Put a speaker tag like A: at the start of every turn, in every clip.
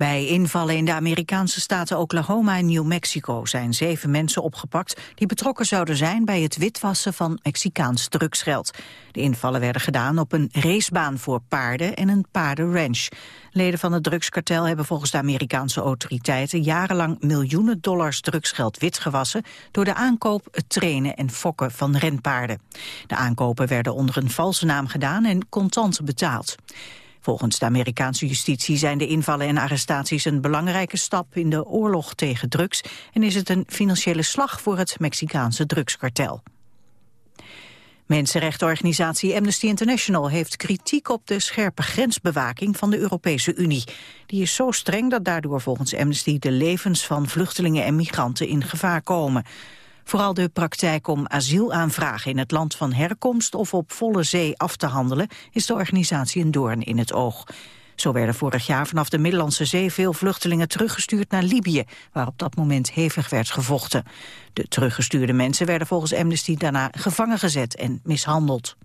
A: Bij invallen in de Amerikaanse staten Oklahoma en New Mexico zijn zeven mensen opgepakt die betrokken zouden zijn bij het witwassen van Mexicaans drugsgeld. De invallen werden gedaan op een racebaan voor paarden en een paardenranch. Leden van het drugskartel hebben volgens de Amerikaanse autoriteiten jarenlang miljoenen dollars drugsgeld witgewassen door de aankoop, het trainen en fokken van renpaarden. De aankopen werden onder een valse naam gedaan en contant betaald. Volgens de Amerikaanse justitie zijn de invallen en arrestaties een belangrijke stap in de oorlog tegen drugs en is het een financiële slag voor het Mexicaanse drugskartel. Mensenrechtenorganisatie Amnesty International heeft kritiek op de scherpe grensbewaking van de Europese Unie. Die is zo streng dat daardoor volgens Amnesty de levens van vluchtelingen en migranten in gevaar komen. Vooral de praktijk om asiel aanvragen in het land van herkomst of op volle zee af te handelen is de organisatie een doorn in het oog. Zo werden vorig jaar vanaf de Middellandse Zee veel vluchtelingen teruggestuurd naar Libië, waar op dat moment hevig werd gevochten. De teruggestuurde mensen werden volgens Amnesty daarna gevangen gezet en mishandeld.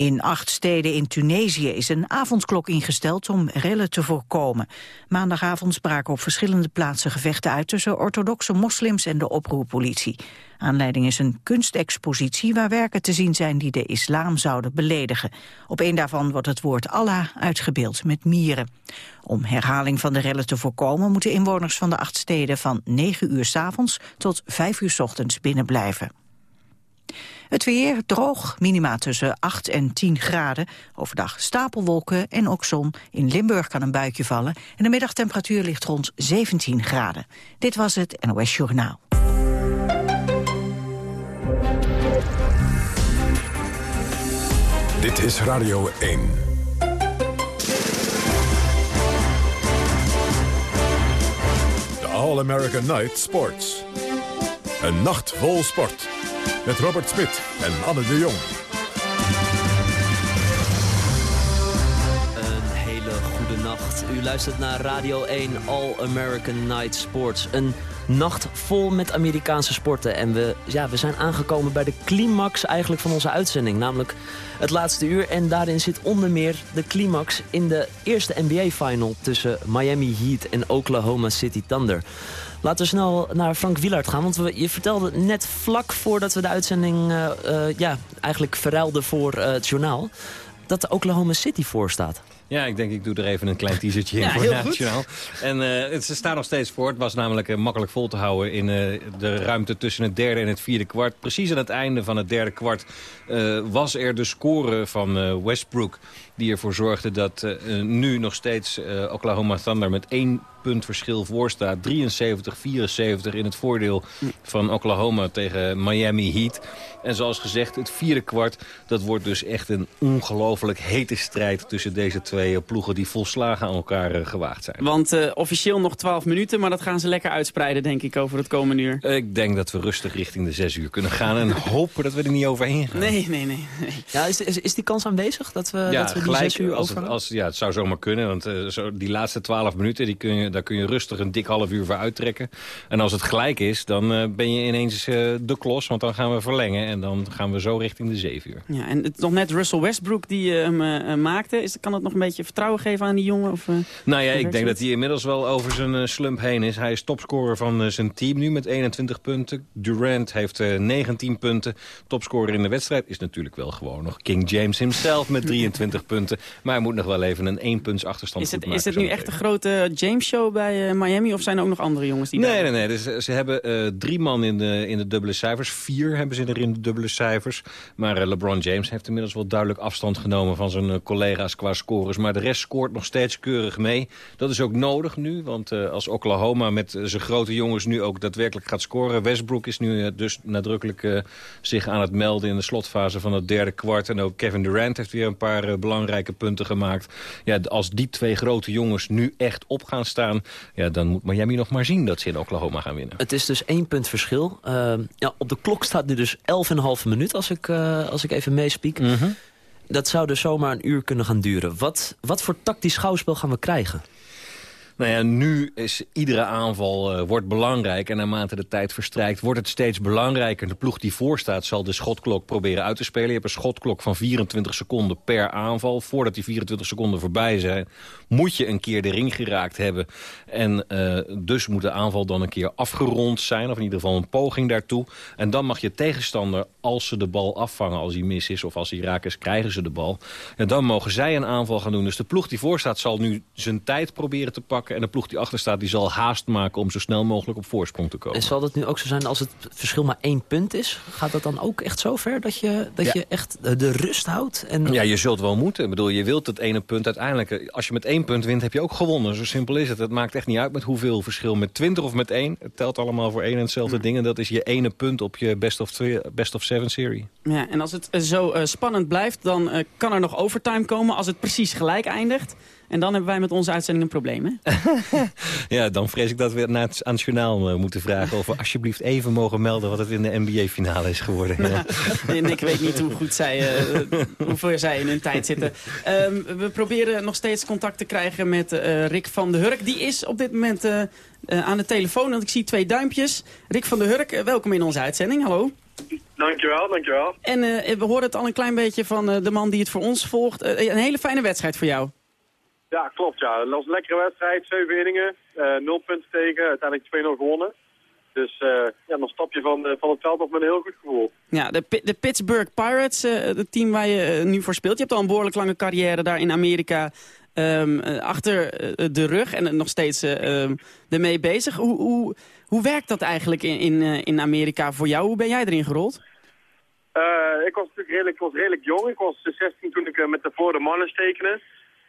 A: In acht steden in Tunesië is een avondklok ingesteld om rellen te voorkomen. Maandagavond spraken op verschillende plaatsen gevechten uit tussen orthodoxe moslims en de oproerpolitie. Aanleiding is een kunstexpositie waar werken te zien zijn die de islam zouden beledigen. Op een daarvan wordt het woord Allah uitgebeeld met mieren. Om herhaling van de rellen te voorkomen moeten inwoners van de acht steden van 9 uur s avonds tot 5 uur s ochtends binnenblijven. Het weer droog, minima tussen 8 en 10 graden. Overdag stapelwolken en ook zon. In Limburg kan een buitje vallen. En de middagtemperatuur ligt rond 17 graden. Dit was het NOS Journaal.
B: Dit is Radio 1. De All American Night Sports. Een nacht vol sport. Met Robert Smit en Anne de Jong.
C: Een hele goede nacht. U luistert naar Radio 1 All American Night Sports. Een nacht vol met Amerikaanse sporten. En we, ja, we zijn aangekomen bij de climax eigenlijk van onze uitzending. Namelijk het laatste uur. En daarin zit onder meer de climax in de eerste NBA-final... tussen Miami Heat en Oklahoma City Thunder. Laten we snel naar Frank Wielaert gaan. Want we, je vertelde net vlak voordat we de uitzending uh, uh, ja, eigenlijk verruilden voor uh, het journaal... dat de Oklahoma City voor staat.
D: Ja, ik denk ik doe er even een klein teasertje in ja, voor het journaal. En uh, het staat nog steeds voor. Het was namelijk uh, makkelijk vol te houden in uh, de ruimte tussen het derde en het vierde kwart. Precies aan het einde van het derde kwart was er de score van Westbrook die ervoor zorgde dat uh, nu nog steeds uh, Oklahoma Thunder met één punt verschil voor staat. 73-74 in het voordeel van Oklahoma tegen Miami Heat. En zoals gezegd, het vierde kwart, dat wordt dus echt een ongelooflijk hete strijd tussen deze twee ploegen die volslagen aan elkaar uh, gewaagd zijn.
E: Want uh, officieel nog 12 minuten, maar dat gaan ze lekker uitspreiden, denk ik, over het komende uur.
D: Ik denk dat we rustig richting de 6 uur kunnen gaan en hopen dat we er niet overheen gaan.
E: Nee, nee, nee. nee.
C: Ja, is, is, is, die kans aanwezig dat we, ja, dat we die 6 uur
D: als het, als, Ja, het zou zomaar kunnen, want uh, zo, die laatste 12 minuten, die kun je, daar kun je rustig een dik half uur voor uittrekken. En als het gelijk is, dan ben je ineens de klos, want dan gaan we verlengen en dan gaan we zo richting de 7 uur.
E: Ja, en het nog net Russell Westbrook die hem maakte. Is, kan dat nog een beetje vertrouwen geven aan die jongen? Of,
D: nou ja, ik denk dat hij inmiddels wel over zijn slump heen is. Hij is topscorer van zijn team nu met 21 punten. Durant heeft 19 punten. Topscorer in de wedstrijd is natuurlijk wel gewoon nog King James himself met 23 punten. Maar hij moet nog wel even een 1 punts achterstand
E: is het,
D: maken.
E: Is het nu echt een grote James-show bij Miami? Of zijn er ook nog andere jongens die
D: Nee, nee, nee. Dus, ze hebben drie man in de, in de dubbele cijfers. Vier hebben ze er in de dubbele cijfers. Maar LeBron James heeft inmiddels wel duidelijk afstand genomen van zijn collega's qua scores. Maar de rest scoort nog steeds keurig mee. Dat is ook nodig nu, want als Oklahoma met zijn grote jongens nu ook daadwerkelijk gaat scoren. Westbrook is nu dus nadrukkelijk zich aan het melden in de slotfase van het derde kwart. En ook Kevin Durant heeft weer een paar belangrijke punten gemaakt. Ja, als die twee grote jongens nu echt op gaan staan... Ja, dan moet Miami nog maar zien dat ze in Oklahoma gaan winnen.
C: Het is dus één punt verschil. ja, op de klok staat nu dus 11,5 minuut als ik, als ik even meespiek. Mm -hmm dat zou dus zomaar een uur kunnen gaan duren. Wat, wat voor tactisch schouwspel gaan we krijgen?
D: Nou ja, nu is iedere aanval uh, wordt belangrijk. En naarmate de tijd verstrijkt wordt het steeds belangrijker. De ploeg die voorstaat zal de schotklok proberen uit te spelen. Je hebt een schotklok van 24 seconden per aanval. Voordat die 24 seconden voorbij zijn... moet je een keer de ring geraakt hebben. En uh, dus moet de aanval dan een keer afgerond zijn. Of in ieder geval een poging daartoe. En dan mag je tegenstander, als ze de bal afvangen... als hij mis is of als hij raak is, krijgen ze de bal. En dan mogen zij een aanval gaan doen. Dus de ploeg die voorstaat zal nu zijn tijd proberen te pakken en de ploeg die achter staat, die zal haast maken om zo snel mogelijk op voorsprong te komen.
C: En zal dat nu ook zo zijn als het verschil maar één punt is? Gaat dat dan ook echt zo ver dat je, dat je echt de rust houdt? En...
D: Ja, je zult wel moeten. Ik bedoel, je wilt het ene punt uiteindelijk. Als je met één punt wint, heb je ook gewonnen. Zo simpel is het. Het maakt echt niet uit met hoeveel verschil. Met 20 of met één. Het telt allemaal voor één en hetzelfde ding. En dat is je ene punt op je best of, twee, best of seven serie.
E: Ja, en als het zo uh, spannend blijft, dan uh, kan er nog overtime komen. Als het precies gelijk eindigt. En dan hebben wij met onze uitzending een probleem, hè?
D: ja, dan vrees ik dat we naar het, aan het journaal uh, moeten vragen... of we alsjeblieft even mogen melden wat het in de NBA-finale is geworden.
E: Nou, en ik weet niet hoe goed zij, uh, hoeveel zij in hun tijd zitten. Um, we proberen nog steeds contact te krijgen met uh, Rick van de Hurk. Die is op dit moment aan de telefoon, want ik zie twee duimpjes. Rick van de Hurk, welkom in onze uitzending. Hallo.
F: Dankjewel, dankjewel.
E: En we horen het al een klein beetje van de man die het voor ons volgt. een hele fijne wedstrijd voor jou.
F: Ja, klopt. Ja. Dat was een lekkere wedstrijd. Zeven inningen, uh, nul punten tegen, uiteindelijk 2-0 gewonnen. Dus uh, ja, dan stap je van, uh, van het veld op met een heel goed gevoel.
E: Ja, de, de Pittsburgh Pirates, het team waar je nu voor speelt. Je hebt al een behoorlijk lange carrière daar in Amerika um, achter de rug en nog steeds um, ermee bezig. Hoe, hoe, hoe werkt dat eigenlijk in, in, in Amerika voor jou? Hoe ben jij erin gerold?
F: ik was natuurlijk redelijk, ik was redelijk jong. Ik was 16 toen ik met de voor de mannen tekende.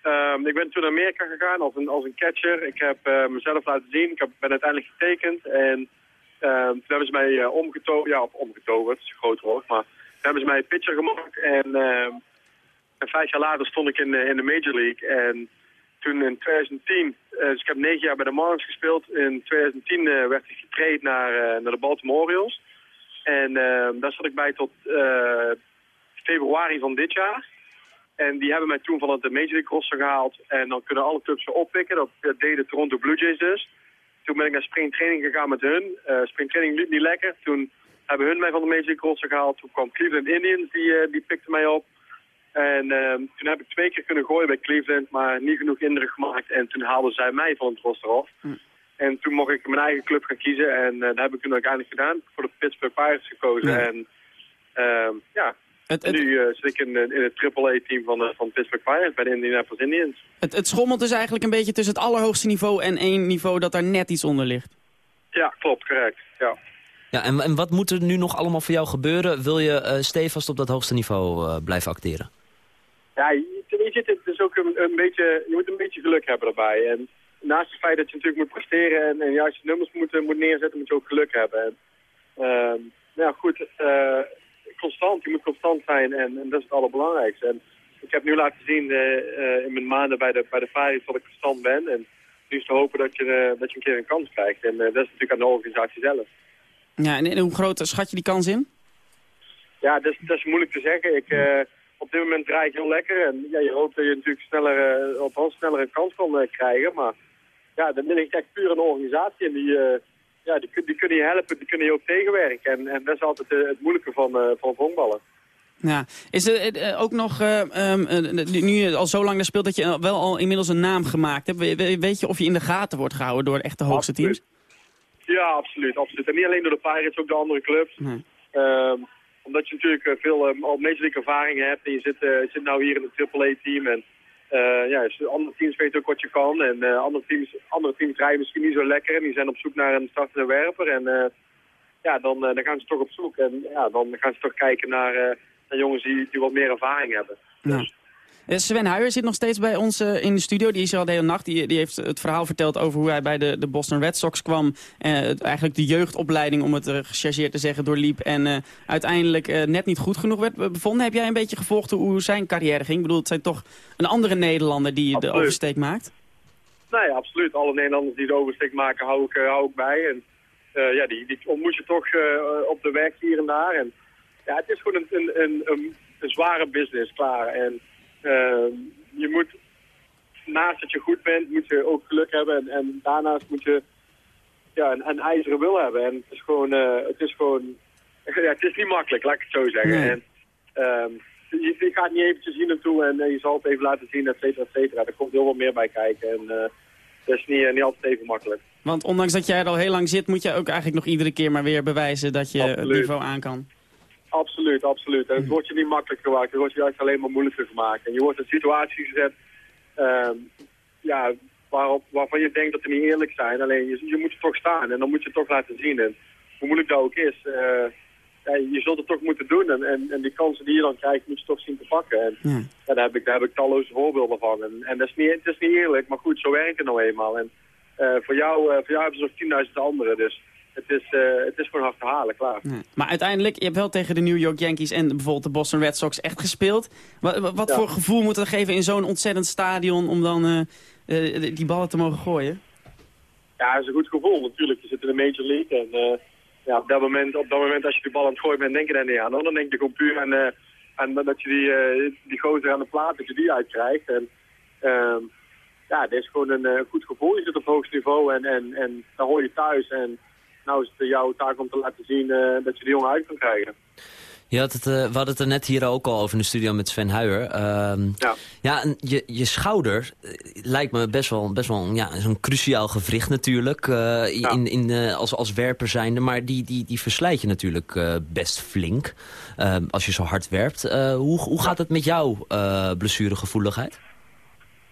F: Um, ik ben toen naar Amerika gegaan als een, als een catcher. Ik heb uh, mezelf laten zien. Ik heb, ben uiteindelijk getekend. En um, toen hebben ze mij uh, eh, omgetoverd. Ja, of omgetoverd. Dat is een groot woord. Maar toen hebben ze mij pitcher gemaakt. En, um, en vijf jaar later stond ik in, in de Major League. En toen in 2010... Uh, dus ik heb negen jaar bij de Marlins gespeeld. In 2010 werd ik getraind naar, naar de Baltimore Orioles. En daar zat ik bij tot februari van dit jaar. En die hebben mij toen van het Major League roster gehaald. En dan kunnen alle clubs ze oppikken. Dat deden Toronto Blue Jays dus. Toen ben ik naar springtraining gegaan met hun. Uh, springtraining liep niet lekker. Toen hebben hun mij van de Major League roster gehaald. Toen kwam Cleveland Indians, die, uh, die pikte mij op. En uh, toen heb ik twee keer kunnen gooien bij Cleveland, maar niet genoeg indruk gemaakt. En toen haalden zij mij van het roster af. Hm. En toen mocht ik mijn eigen club gaan kiezen. En dat heb ik toen uiteindelijk gedaan. Voor de Pittsburgh Pirates gekozen. En ehm, ja, het, Nu uh, zit ik in, in het AAA-team van, uh, van Pittsburgh Pirates bij de Indianapolis Indians.
E: Het, het schommelt dus eigenlijk een beetje tussen het allerhoogste niveau en één niveau dat daar net iets onder ligt.
F: Ja, klopt, correct. Ja.
C: Ja, en, en wat moet er nu nog allemaal voor jou gebeuren? Wil je uh, stevast op dat hoogste niveau uh, blijven acteren?
F: Ja, je, je zit het dus ook een, een, beetje, je moet een beetje geluk hebben daarbij. En naast het feit dat je natuurlijk moet presteren en, en juist je nummers moet, moet neerzetten, moet je ook geluk hebben. En, uh, nou goed, constant. Je moet constant zijn en, en dat is het allerbelangrijkste. En ik heb nu laten zien uh, in mijn maanden bij de, bij de Varis dat ik constant ben. En nu is te hopen dat je, uh, dat je een keer een kans krijgt. En dat is natuurlijk aan de organisatie zelf.
E: Ja, en, hoe groot schat je die kans in?
F: Ja, dat is, dat is moeilijk te zeggen. Ik, op dit moment draai ik heel lekker. En ja, je hoopt dat je natuurlijk sneller, op een sneller een kans kan krijgen. Maar ja, dan ligt echt puur een organisatie. En die, ja, die, die, kunnen je helpen, die kunnen je ook tegenwerken. En, en dat is altijd uh, het moeilijke van, uh, van honkballen.
E: Ja, is er uh, ook nog, um, nu je al zo lang daar speelt, dat je wel al inmiddels een naam gemaakt hebt. We, weet je of je in de gaten wordt gehouden door echt de hoogste teams?
F: Ja, absoluut, absoluut. En niet alleen door de Pirates, ook de andere clubs. Nee. Um, omdat je natuurlijk veel al Major League ervaring hebt en je zit, zit nou hier in het AAA-team. En uh, ja, dus andere teams weten ook wat je kan. En uh, andere, teams, andere teams rijden misschien niet zo lekker. En die zijn op zoek naar een startende werper. En uh, ja, dan, dan gaan ze toch op zoek. En ja, dan gaan ze toch kijken naar, naar jongens die, die wat meer ervaring hebben. Dus.
E: Sven Huijer zit nog steeds bij ons uh, in de studio. Die is er al de hele nacht. Die, die heeft het verhaal verteld over hoe hij bij de, de Boston Red Sox kwam. Uh, eigenlijk de jeugdopleiding, om het uh, gechargeerd te zeggen, doorliep. En uiteindelijk net niet goed genoeg werd bevonden. Heb jij een beetje gevolgd hoe zijn carrière ging? Ik bedoel, het zijn toch een andere Nederlander die absoluut. de oversteek maakt?
F: Nee, absoluut. Alle Nederlanders die de oversteek maken, hou ik, hou ik bij. En ja, die, die ontmoet je toch op de weg hier en daar. En ja, het is gewoon een, een, een, een zware business, klaar. En je moet naast dat je goed bent, moet je ook geluk hebben. En, en daarnaast moet je ja, een, een ijzeren wil hebben. En het is gewoon, het is gewoon, ja, het is niet makkelijk, laat ik het zo zeggen. En, um, je, je, gaat niet eventjes zien naartoe en je zal het even laten zien, et cetera, et cetera. Er komt heel wat meer bij kijken. En, dat is niet, niet altijd even makkelijk.
E: Want ondanks dat jij er al heel lang zit, moet je ook eigenlijk nog iedere keer maar weer bewijzen dat je het niveau aan kan.
F: Absoluut, absoluut. En het wordt je niet makkelijk gemaakt. Het wordt je juist alleen maar moeilijker gemaakt. En je wordt in situaties gezet uh, ja, waarop, waarvan je denkt dat ze niet eerlijk zijn. Alleen je, je moet er toch staan en dan moet je het toch laten zien. En hoe moeilijk dat ook is, uh, ja, je zult het toch moeten doen. En, en, en, die kansen die je dan krijgt, moet je toch zien te pakken. En ja. daar, heb ik, daar heb ik talloze voorbeelden van. En, en dat is niet, het is niet eerlijk, maar goed, zo werkt het nou eenmaal. En uh, voor, jou, uh, voor jou hebben ze nog 10.000 anderen. Dus het is, uh, het is gewoon hard te halen, klaar. Ja.
E: Maar uiteindelijk, je hebt wel tegen de New York Yankees en bijvoorbeeld de Boston Red Sox echt gespeeld. Wat, wat voor gevoel moet dat geven in zo'n ontzettend stadion om dan die ballen te mogen gooien?
F: Ja, dat is een goed gevoel natuurlijk. Je zit in de Major League en ja, op, dat moment, op dat moment als je die bal aan het gooien bent, denk je daar niet aan. Dan denk je gewoon puur aan, aan dat je die, die gozer aan de plaat, dat je die uitkrijgt. En uh, ja, dit is gewoon een goed gevoel. Je zit op hoogst niveau en, en, en dan hoor je thuis. En nou is het jouw taak om te laten zien dat je die jongen uit kan krijgen.
C: Je had het, uh, we hadden het er net hier ook al over in de studio met Sven Huijer. Uh, ja, ja je, je schouder uh, lijkt me best wel, best wel ja, zo'n cruciaal gewricht natuurlijk. Ja. in, in, als, als werper zijnde. Maar die, die, die verslijt je natuurlijk best flink. Ehm, als je zo hard werpt. hoe, hoe gaat het met jouw blessuregevoeligheid?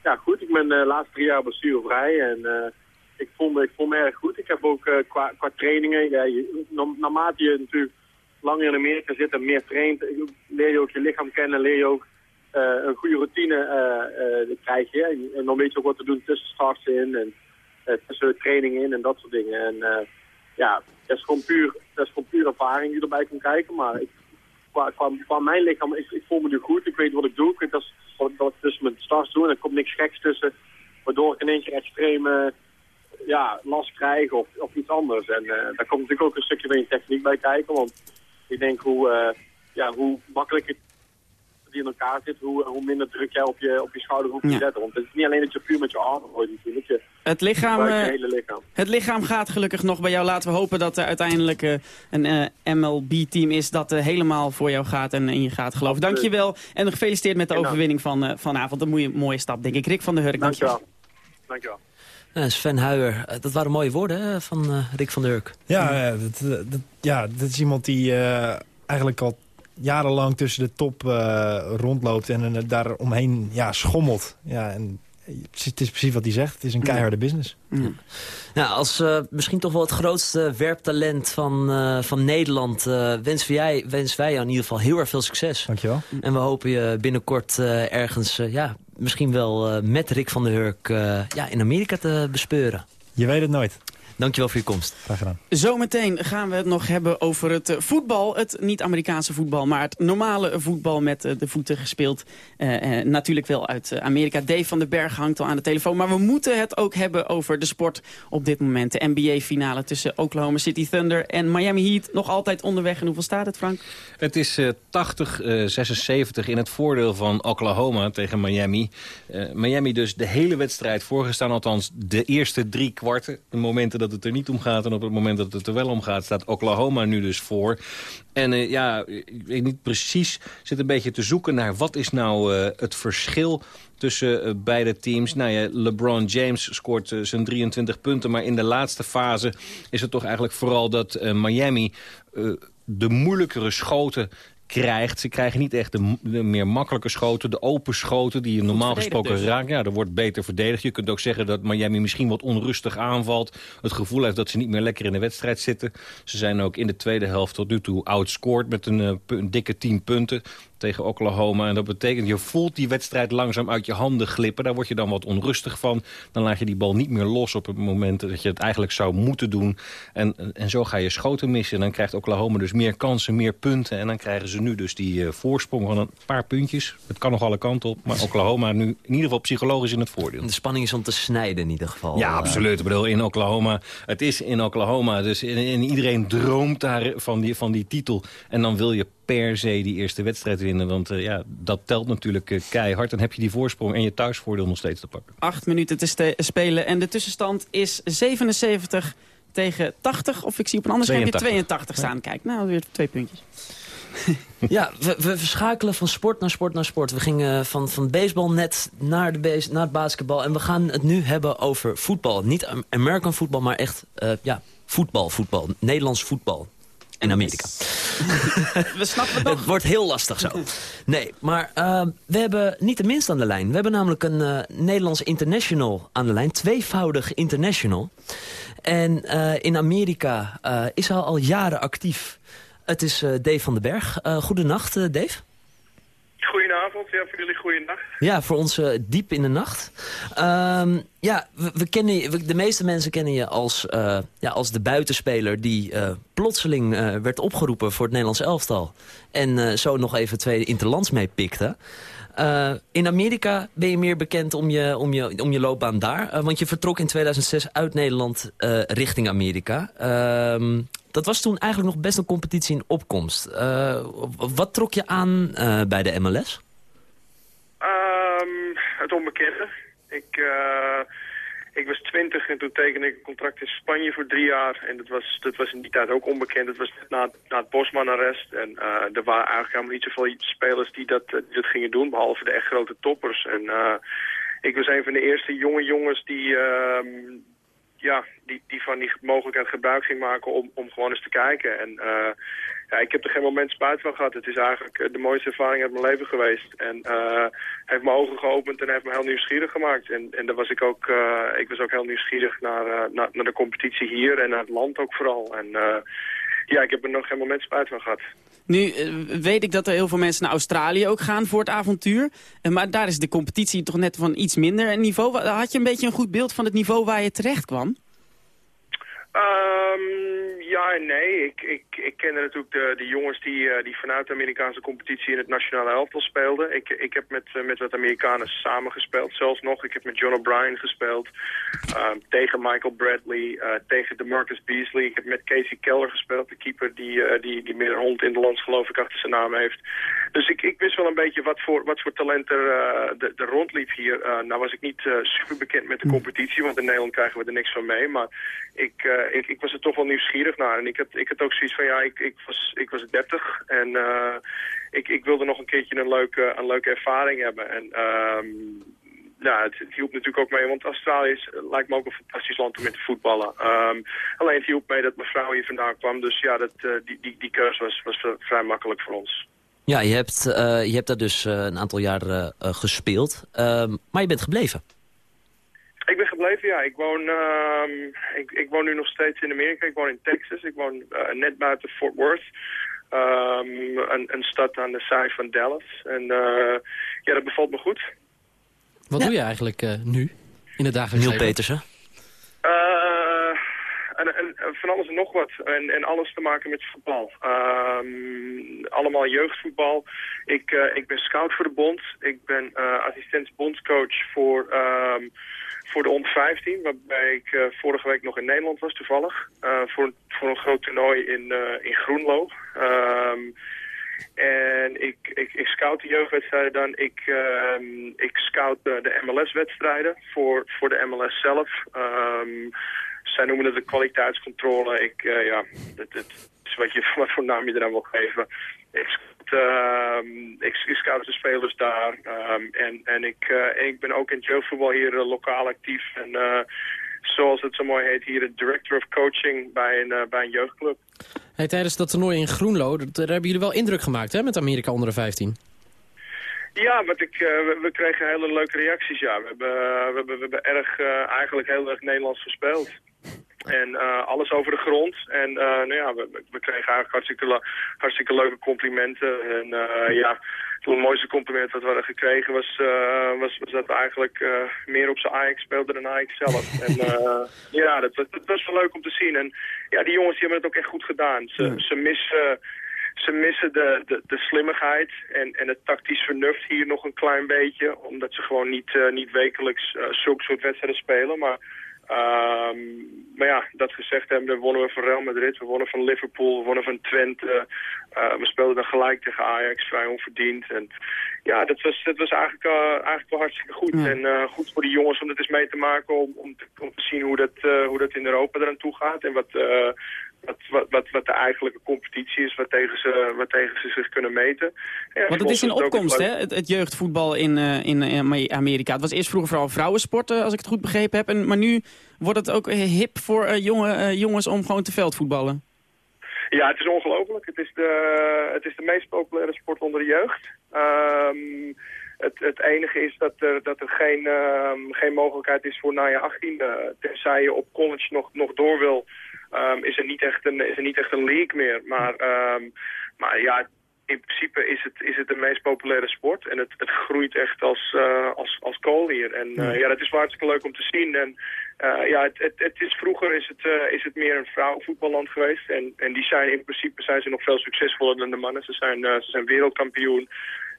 F: Ja, goed. Ik ben de laatste drie jaar blessurevrij. En ik, voel me, ik voel me erg goed. Ik heb ook qua, qua trainingen... Ja, je, naarmate je natuurlijk langer in Amerika zit en meer traint, leer je ook je lichaam kennen, leer je ook uh, een goede routine krijg je. En dan weet je ook wat te doen tussen starts in en tussen trainingen in en dat soort dingen. En ja, dat is, gewoon puur, dat is gewoon puur ervaring die erbij komt kijken. Maar ik, qua, qua, mijn lichaam, ik, ik, voel me nu goed, ik weet wat ik doe. Ik weet dat, wat, ik tussen mijn starts doe en er komt niks geks tussen. Waardoor ik in één keer extreme ja, last krijg of, of iets anders. En daar komt natuurlijk ook een stukje van je techniek bij kijken. Want ik denk hoe, uh, ja, hoe makkelijk het die in elkaar zit, hoe, hoe minder druk jij op je, op je schouder hoeft te zetten. Want het is niet alleen dat je puur met je armen gooit natuurlijk. Je,
E: het lichaam, je eh, hele lichaam. Het lichaam gaat gelukkig nog bij jou. Laten we hopen dat er uiteindelijk uh, een uh, MLB-team is dat helemaal voor jou gaat en in je gaat geloven. Dankjewel en gefeliciteerd met de overwinning van vanavond. Een mooie, mooie stap, denk ik. Rick van der Hurk, dankjewel.
F: Dankjewel.
C: Sven Huijer, dat waren mooie woorden van Rick van der Hurk.
G: Ja, dat, ja, dat is iemand die eigenlijk al jarenlang tussen de top rondloopt en daar omheen ja, schommelt. Ja, en het is precies wat hij zegt. Het is een keiharde business. Ja.
C: Nou, als uh, misschien toch wel het grootste werptalent van, uh, van Nederland... Uh, wensen, wij, wensen wij jou in ieder geval heel erg veel succes.
G: Dankjewel.
C: En we hopen je binnenkort ergens... ja, misschien wel met Rick van der Hurk ja, in Amerika te bespeuren.
G: Je weet het nooit.
C: Dankjewel voor je komst.
G: Graag gedaan.
E: Zometeen gaan we het nog hebben over het eh, voetbal. Het niet-Amerikaanse voetbal, maar het normale voetbal met eh, de voeten gespeeld. Uh, natuurlijk wel uit Amerika. Dave van den Berg hangt al aan de telefoon. Maar we moeten het ook hebben over de sport op dit moment. De NBA-finale tussen Oklahoma City Thunder en Miami Heat. Nog altijd onderweg. En hoeveel staat het, Frank?
D: Het is 80-76 in het voordeel van Oklahoma tegen Miami. Miami dus de hele wedstrijd voorgestaan. Althans de eerste drie kwarten. De momenten dat dat het er niet om gaat. En op het moment dat het er wel om gaat, staat Oklahoma nu dus voor. En uh, ja, ik weet niet precies, zit een beetje te zoeken naar wat is nou uh, het verschil tussen uh, beide teams. Nou ja, LeBron James scoort zijn 23 punten, maar in de laatste fase is het toch eigenlijk vooral dat Miami de moeilijkere schoten krijgt. Ze krijgen niet echt de, meer makkelijke schoten, de open schoten... die je normaal gesproken dus. raakt. Ja, er wordt beter verdedigd. Je kunt ook zeggen dat Miami misschien wat onrustig aanvalt. Het gevoel heeft dat ze niet meer lekker in de wedstrijd zitten. Ze zijn ook in de tweede helft tot nu toe outscored met een, eh, een dikke 10 punten tegen Oklahoma. En dat betekent, je voelt die wedstrijd langzaam uit je handen glippen. Daar word je dan wat onrustig van. Dan laat je die bal niet meer los op het moment dat je het eigenlijk zou moeten doen. En, en zo ga je schoten missen. En dan krijgt Oklahoma dus meer kansen, meer punten. En dan krijgen ze nu dus die uh, voorsprong van een paar puntjes. Het kan nog alle kanten op. Maar Oklahoma nu in ieder geval psychologisch in het voordeel.
C: De spanning is om te snijden in ieder geval.
D: Ja, absoluut. Ik bedoel, in Oklahoma. Het is in Oklahoma. Dus en, iedereen droomt daar van die, van die titel. En dan wil je per se die eerste wedstrijd winnen. Want ja, dat telt natuurlijk keihard. Dan heb je die voorsprong en je thuisvoordeel nog steeds te pakken.
E: Acht minuten te spelen en de tussenstand is 77 tegen 80. Of ik zie op een ander schermpje 82 staan. Kijk, nou weer twee puntjes.
C: ja, we, we, verschakelen van sport naar sport naar sport. We gingen van, van baseball net naar, de base, naar het basketbal. En we gaan het nu hebben over voetbal. Niet American voetbal, maar echt uh, ja, voetbal, voetbal. Nederlands voetbal. In Amerika.
E: we snappen het nog.
C: Het wordt heel lastig zo. Nee, maar uh, we hebben niet de minst aan de lijn. We hebben namelijk een uh, Nederlands international aan de lijn. Tweevoudig international. En uh, in Amerika is hij al jaren actief. Het is uh, Dave van den Berg. Uh, goedenacht, uh, Dave.
H: Goedenavond, ja, voor jullie goedenacht.
C: Ja, voor ons diep in de nacht. Um, ja, we, kennen de meeste mensen kennen je als, ja, als de buitenspeler... die plotseling werd opgeroepen voor het Nederlands elftal. En zo nog even twee interlands mee pikte. in Amerika ben je meer bekend om je, om je, om je loopbaan daar. want je vertrok in 2006 uit Nederland richting Amerika. Uh, dat was toen eigenlijk nog best een competitie in opkomst. Wat trok je aan bij de MLS?
H: Onbekende. Ik, uh, ik was twintig en toen tekende ik een contract in Spanje voor drie jaar. En dat was, dat was in die tijd ook onbekend. Het was na, na het Bosman-arrest. En er waren eigenlijk helemaal niet zoveel spelers die dat, dat gingen doen. Behalve de echt grote toppers. En ik was een van de eerste jonge jongens die ehm, ja, die, die van die mogelijkheid gebruik ging maken om, om gewoon eens te kijken. En ja, ik heb er geen moment spijt van gehad. Het is eigenlijk eh, de mooiste ervaring uit mijn leven geweest. En uh, heeft mijn ogen geopend en heeft me heel nieuwsgierig gemaakt. En, en daar was ik ook, uh, ik was ook heel nieuwsgierig naar, naar, naar de competitie hier en naar het land ook vooral. En ja, ik heb er nog geen moment spijt van gehad.
E: Nu weet ik dat er heel veel mensen naar Australië ook gaan voor het avontuur. Maar daar is de competitie toch net van iets minder niveau. Had je een beetje een goed beeld van het niveau waar je terecht kwam?
H: Um, ja en nee. Ik, ik, ik kende natuurlijk de, de jongens die, uh, die vanuit de Amerikaanse competitie in het nationale elftal speelden. Ik, ik heb met, uh, met wat Amerikanen samengespeeld zelfs nog. Ik heb met John O'Brien gespeeld. Uh, tegen Michael Bradley, uh, tegen DeMarcus Beasley. Ik heb met Casey Keller gespeeld, de keeper die, die, die meer hond in de lands geloof ik achter zijn naam heeft. Dus ik, ik wist wel een beetje wat voor, wat voor talent er, de, de rondliep hier. nou was ik niet super bekend met de hm. competitie, want in Nederland krijgen we er niks van mee. Maar ik ik, ik was er toch wel nieuwsgierig naar. En ik had, ik had ook zoiets van, ja, ik, ik, was, ik was 30 en uh, ik, ik wilde nog een keertje een leuke, een leuke ervaring hebben. En um, ja, het, hielp natuurlijk ook mee, want Australië is, lijkt me ook een fantastisch land om in te voetballen. Um, alleen het hielp mee dat mijn vrouw hier vandaan kwam, dus ja, dat, uh, die, die, die keuze was, was vrij makkelijk voor ons.
C: Ja, je hebt, je hebt daar dus een aantal jaar gespeeld, ehm, maar je bent gebleven.
H: Ik ben gebleven, ja. Ik woon, uh, ik, ik, woon nu nog steeds in Amerika. Ik woon in Texas. Ik woon uh, net buiten Fort Worth. Um, een, een, stad aan de zijde van Dallas. En uh, ja, dat bevalt me goed.
I: Wat doe je eigenlijk uh, nu in het dagelijks
C: Neil Petersen?
H: En, en, van alles en nog wat. En, en alles te maken met voetbal. Um, allemaal jeugdvoetbal. Ik, ik ben scout voor de bond. Ik ben assistent bondscoach voor... Um, voor de onder 15, waarbij ik uh, vorige week nog in Nederland was toevallig. Uh, voor, voor een groot toernooi in, uh, in Groenlo. Um, en ik, ik, ik scout de jeugdwedstrijden dan. Ik, um, ik scout de, de MLS-wedstrijden voor, voor de MLS zelf. Um, zij noemen het de kwaliteitscontrole. Ik, ja, het, het is wat, je, wat voor naam je eraan wil geven. Ik ik, ik scout de spelers daar. Um, en en ik, uh, ik ben ook in het jeugdvoetbal hier uh, lokaal actief. En uh, zoals het zo mooi heet hier, de director of coaching bij een, bij een jeugdclub.
I: Hey, tijdens dat toernooi in Groenlo, daar hebben jullie wel indruk gemaakt hè, met Amerika onder de 15.
H: Ja, maar ik, we, we, kregen hele leuke reacties. Ja. We, hebben, we, hebben, we hebben erg, eigenlijk heel erg Nederlands gespeeld. En uh, alles over de grond. En uh, nou ja, we, we, kregen eigenlijk hartstikke, hartstikke leuke complimenten. En uh, ja, het mooiste compliment wat we hadden gekregen was, was, was dat we eigenlijk meer op zijn Ajax speelden dan Ajax zelf. en ja, dat, dat, was wel leuk om te zien. En ja, die jongens die hebben het ook echt goed gedaan. Ze, ze missen ze missen de, de, de slimmigheid en, en het tactisch vernuft hier nog een klein beetje. Omdat ze gewoon niet, uh, niet wekelijks uh, zulke soort wedstrijden spelen. Maar Ehm, maar ja, dat gezegd hebben, wonnen we van Real Madrid, we wonnen van Liverpool, we wonnen van Twente. Uh, we speelden dan gelijk tegen Ajax, vrij onverdiend. En ja, dat was, dat was eigenlijk, uh, eigenlijk wel hartstikke goed. En uh, goed voor die jongens om dat eens mee te maken, om, om, te, om te zien hoe dat, hoe dat in Europa eraan toe gaat. En wat, wat, wat, wat, de eigenlijke competitie is, wat tegen ze, wat tegen ze zich kunnen meten.
E: Ja, Want het is in opkomst, hè, het, het, jeugdvoetbal in, uh, in, in, Amerika. Het was eerst vroeger vooral vrouwensporten, als ik het goed begrepen heb. En, maar nu wordt het ook hip voor uh, jonge uh, jongens om gewoon te veldvoetballen.
H: Ja, het is ongelooflijk. Het, is de, het is de meest populaire sport onder de jeugd. Um, het, het enige is dat er, dat er geen, um, geen mogelijkheid is voor na je 18 tenzij je op college nog, nog door wil um, is, er niet echt een, is er niet echt een league meer. Maar, um, maar ja, in principe is het, is het de meest populaire sport. En het, het groeit echt als, uh, als, als kool hier. En uh, ja, dat is hartstikke leuk om te zien. En uh, ja, het, het, het, is, vroeger is het, is het meer een vrouwenvoetballand geweest. En, en die zijn in principe zijn ze nog veel succesvoller dan de mannen. Ze zijn, ze zijn wereldkampioen.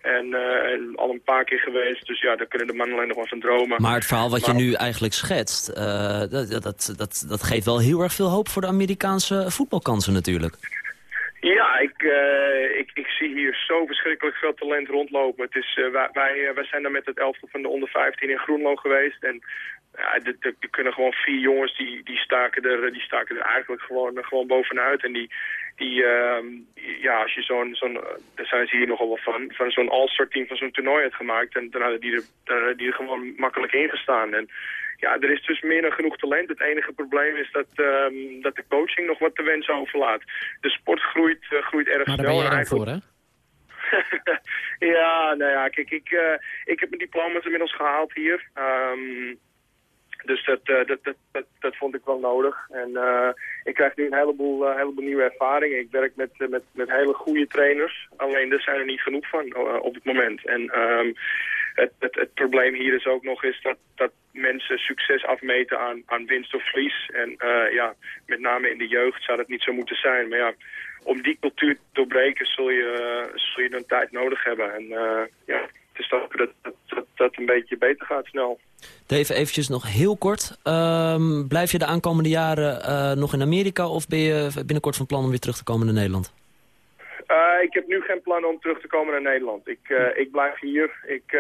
H: En, uh, en, al een paar keer geweest. Dus ja, daar kunnen de mannen alleen nog wel van dromen.
C: Maar het verhaal wat je nu eigenlijk schetst... Uh, dat, dat, dat, dat geeft wel heel erg veel hoop voor de Amerikaanse voetbalkansen natuurlijk.
H: Ja, ik, uh, ik, ik zie hier zo verschrikkelijk veel talent rondlopen. Het is, wij, wij, wij zijn daar met het elftal van de onder 15 in Groenlo geweest. En ja, er, kunnen gewoon vier jongens die, die, staken er, die staken er eigenlijk gewoon, gewoon bovenuit. En die, die, uh, ja, als je zo'n, zo'n daar zijn ze hier nogal wat van, van zo'n all-star team van zo'n toernooi had gemaakt, en dan hadden die er, dan hadden die er gewoon makkelijk ingestaan. En ja, er is dus meer dan genoeg talent. Het enige probleem is dat, um, dat de coaching nog wat te wensen overlaat. De sport groeit, uh, groeit erg
I: maar
H: snel.
I: Maar voor, hè?
H: ja, nou ja, kijk, ik, ik heb mijn diploma's inmiddels gehaald hier. Um, dus dat, uh, dat, dat, dat, dat, vond ik wel nodig. En uh, ik krijg nu een heleboel, uh, heleboel nieuwe ervaringen. Ik werk met, met, met hele goede trainers. Alleen er zijn er niet genoeg van op het moment. En um, het, het, het, probleem hier is ook nog eens dat, dat mensen succes afmeten aan, aan winst of verlies. En ja, met name in de jeugd zou dat niet zo moeten zijn. Maar ja, om die cultuur te doorbreken zul je, zul je dan tijd nodig hebben. En ja, toch dat, dat, dat, dat een beetje beter gaat snel.
C: Dave, eventjes nog heel kort. Um, blijf je de aankomende jaren uh, nog in Amerika of ben je binnenkort van plan om weer terug te komen naar Nederland?
H: Uh, ik heb nu geen plan om terug te komen naar Nederland. Ik, uh, ik blijf hier. Ik,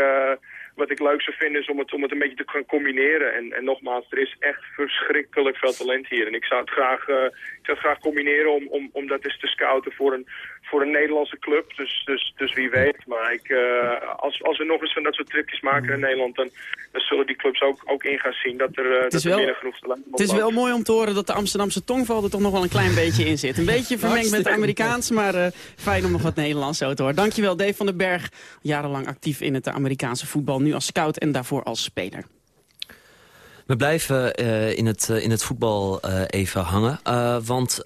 H: wat ik leuk zou vinden is om het, om het een beetje te gaan combineren. En, en nogmaals, er is echt verschrikkelijk veel talent hier. En ik zou het graag, ik zou het graag combineren om, om, om dat eens te scouten voor een, voor een Nederlandse club. Dus, dus, dus wie weet. Maar ik, als, als we nog eens van dat soort tripjes maken in Nederland... dan dan zullen die clubs ook, ook in gaan zien dat er, uh, dat er meer genoeg
E: Het is wel mooi om te horen dat de Amsterdamse tongval er toch nog wel een klein beetje in zit. Een beetje vermengd met het Amerikaans, maar uh, fijn om nog wat Nederlands zo te horen. Dankjewel Dave van den Berg, jarenlang actief in het Amerikaanse voetbal. Nu als scout en daarvoor als speler.
C: We blijven uh, in, het, in het voetbal even hangen. want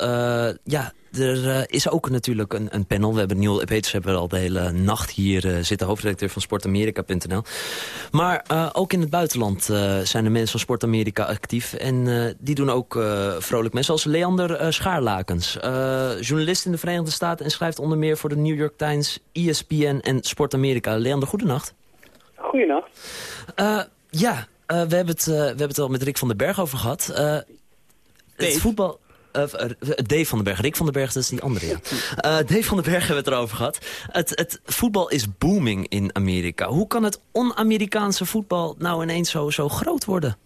C: ja, er is ook natuurlijk een, een, panel. We hebben Neil Peters hebben we al de hele nacht hier zitten. Hoofdredacteur van sportamerika.nl. Maar ook in het buitenland zijn er mensen van Sport Amerika actief. En die doen ook vrolijk mensen. Zoals Leander Schaarlakens. journalist in de Verenigde Staten. En schrijft onder meer voor de New York Times, ESPN en Sport Amerika. Leander, goedenacht.
J: Goedenacht.
C: ja, we, hebben het, we hebben het al met Rick van den Berg over gehad. het voetbal... Uh, Dave van den Berg. Rick van den Berg, dat is die andere, ja. Uh, Dave van den Berg hebben we het erover gehad. Het, het voetbal is booming in Amerika. Hoe kan het on-Amerikaanse voetbal nou ineens zo, zo groot worden?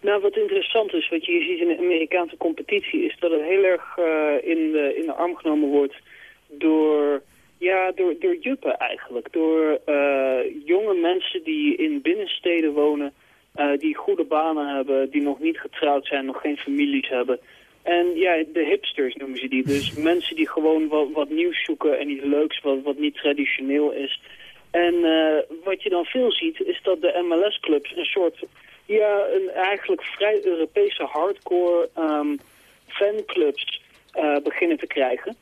J: Nou, wat interessant is, wat je hier ziet in de Amerikaanse competitie... is dat het heel erg uh, in, de, in de arm genomen wordt door... Ja, door, door juppen eigenlijk. Door jonge mensen die in binnensteden wonen... die goede banen hebben, die nog niet getrouwd zijn, nog geen families hebben... En ja, de hipsters noemen ze die. Dus mensen die gewoon wat, wat nieuws zoeken en iets leuks wat, wat niet traditioneel is. En uh, wat je dan veel ziet is dat de MLS-clubs een soort, ja, een eigenlijk vrij Europese hardcore um, fanclubs beginnen te krijgen.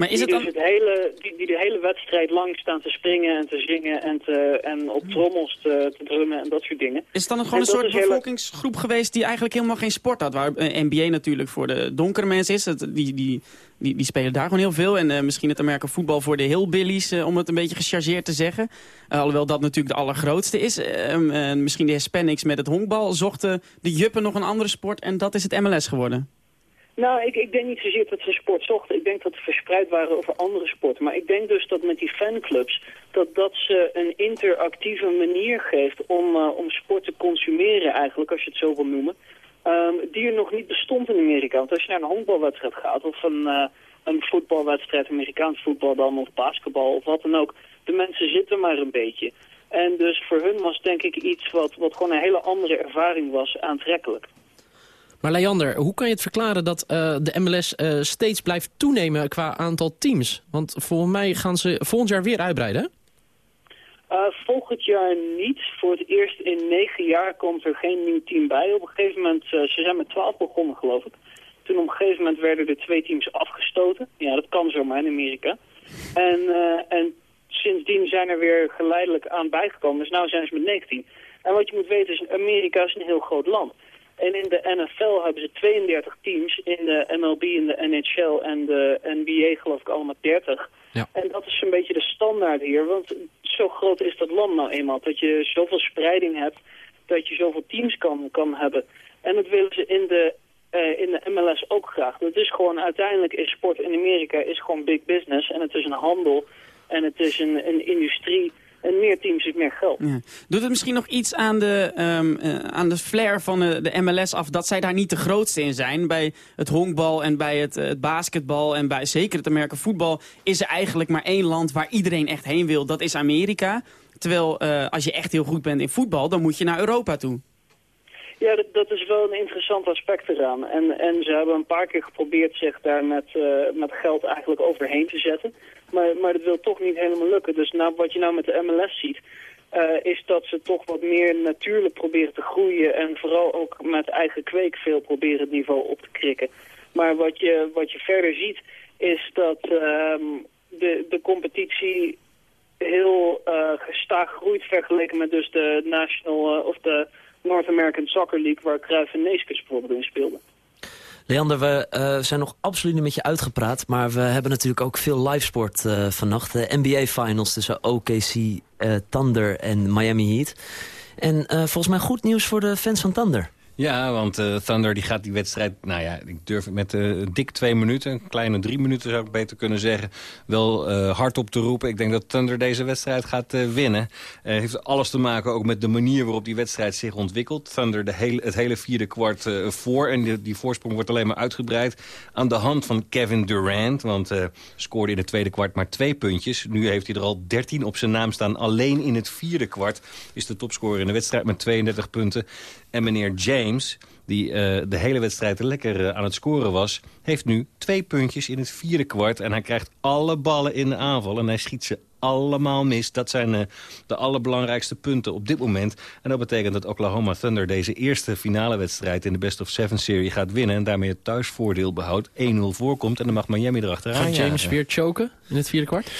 J: Maar is het dan... Dus het hele, die, die de hele wedstrijd lang staan te springen en te zingen en, te, en op trommels te, te drummen en dat soort dingen.
E: Is het dan gewoon een soort bevolkingsgroep geweest die eigenlijk helemaal geen sport had? Waar eh, NBA natuurlijk voor de donkere mensen is. die, die, die, die spelen daar gewoon heel veel. En uh, misschien het merken voetbal voor de hillbillies, uh, om het een beetje gechargeerd te zeggen. alhoewel dat natuurlijk de allergrootste is. Ehm, misschien de Hispanics met het honkbal zochten de juppen nog een andere sport. En dat is het MLS geworden.
J: Nou, ik, ik denk niet zozeer dat ze sport zochten. Ik denk dat ze verspreid waren over andere sporten. Maar ik denk dus dat met die fanclubs... dat dat ze een interactieve manier geeft om, uh, om sport te consumeren eigenlijk... als je het zo wil noemen. Um, die er nog niet bestond in Amerika. Want als je naar een honkbalwedstrijd gaat... of een, uh, een voetbalwedstrijd, Amerikaans voetbal dan... of basketbal of wat dan ook... de mensen zitten maar een beetje. En dus voor hun was denk ik iets wat, wat gewoon een hele andere ervaring was aantrekkelijk.
I: Maar Leander, hoe kan je het verklaren dat uh, de MLS eh, steeds blijft toenemen qua aantal teams? Want volgens mij gaan ze volgend jaar weer uitbreiden,
J: uh, volgend jaar niet. Voor het eerst in negen jaar komt er geen nieuw team bij. Op een gegeven moment, ze zijn met twaalf begonnen geloof ik. Toen op een gegeven moment werden er twee teams afgestoten. Ja, dat kan zomaar in Amerika. En, en sindsdien zijn er weer geleidelijk aan bijgekomen. Dus nu zijn ze met 19. En wat je moet weten is, Amerika is een heel groot land. En in de NFL hebben ze 32 teams. In de MLB, in de NHL en de NBA geloof ik allemaal 30. Ja. En dat is een beetje de standaard hier. Want zo groot is dat land nou eenmaal. Dat je zoveel spreiding hebt. Dat je zoveel teams kan, kan hebben. En dat willen ze in de, uh, in de MLS ook graag. Dat is gewoon uiteindelijk is sport in Amerika is gewoon big business. En het is een handel. En het is een, een industrie en meer teams is meer geld. Ja.
E: Doet het misschien nog iets aan de, um, uh, aan de flair van de, de, MLS af... dat zij daar niet de grootste in zijn? Bij het honkbal en bij het, het basketbal en bij zeker het Amerika voetbal... is er eigenlijk maar één land waar iedereen echt heen wil. Dat is Amerika. Terwijl uh, als je echt heel goed bent in voetbal, dan moet je naar Europa toe.
J: Ja, dat, dat, is wel een interessant aspect eraan. En, en ze hebben een paar keer geprobeerd zich daar met, uh, met geld eigenlijk overheen te zetten. Maar, maar dat wil toch niet helemaal lukken. Dus nou, wat je nou met de MLS ziet, uh, is dat ze toch wat meer natuurlijk proberen te groeien. En vooral ook met eigen kweek veel proberen het niveau op te krikken. Maar wat je, wat je verder ziet, is dat uh, de, de competitie heel uh, gestaag groeit vergeleken met dus de National uh, of de North American Soccer League waar Cruijff en Neeskens bijvoorbeeld in speelden.
C: Leander, we uh, zijn nog absoluut niet met je uitgepraat... maar we hebben natuurlijk ook veel livesport uh, vannacht. De NBA-finals tussen OKC, uh, Thunder en Miami Heat. En volgens mij goed nieuws voor de fans van Thunder.
D: Ja, want uh, Thunder die gaat die wedstrijd, nou ja, ik durf met uh, dik twee minuten, een kleine drie minuten zou ik beter kunnen zeggen, wel uh, hard op te roepen. Ik denk dat Thunder deze wedstrijd gaat winnen. heeft alles te maken ook met de manier waarop die wedstrijd zich ontwikkelt. Thunder de hele, het hele vierde kwart voor en die, die, voorsprong wordt alleen maar uitgebreid aan de hand van Kevin Durant, want scoorde in het tweede kwart maar twee puntjes. Nu heeft hij er al 13 op zijn naam staan. Alleen in het vierde kwart is de topscorer in de wedstrijd met 32 punten. En meneer James, die uh, de hele wedstrijd lekker uh, aan het scoren was... heeft nu twee puntjes in het vierde kwart. En hij krijgt alle ballen in de aanval. En hij schiet ze allemaal mis. Dat zijn uh, de allerbelangrijkste punten op dit moment. En dat betekent dat Oklahoma Thunder deze eerste finale wedstrijd... in de Best of Seven serie gaat winnen. En daarmee het thuisvoordeel behoudt. 1-0 voorkomt en dan mag Miami erachteraan.
I: Gaat James weer choken in het vierde kwart?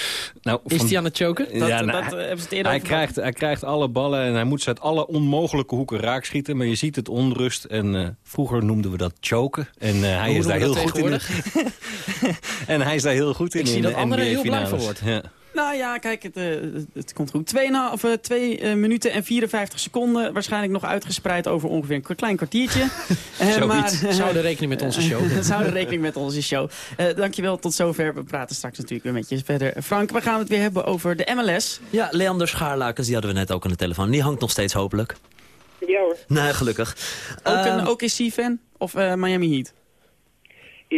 I: Nou, Is hij aan het choken?
D: Dat, ja, nou, dat, het hij, krijgt, hij krijgt alle ballen en hij moet ze uit alle onmogelijke hoeken raakschieten. Maar je ziet het onrust. En uh, vroeger noemden we dat choken. En hij is daar heel goed in. en hij is daar heel goed in.
I: Ik zie
D: in
I: dat anderen heel blij van wordt. Ja.
E: Nou ja, kijk, het, uh, het komt goed. 2 of, uh, twee, uh, minuten en 54 seconden. Waarschijnlijk nog uitgespreid over ongeveer een klein kwartiertje.
I: maar, Zou rekening met onze show.
E: Zou de rekening met onze show. dankjewel, tot zover. We praten straks natuurlijk weer met je verder. Frank, we gaan het weer hebben over de MLS.
C: Ja, Leander Schaarlakens, die hadden we net ook aan de telefoon. Die hangt nog steeds hopelijk.
J: Ja hoor.
C: Nee, gelukkig.
E: Ook een OKC-fan? Of Miami Heat?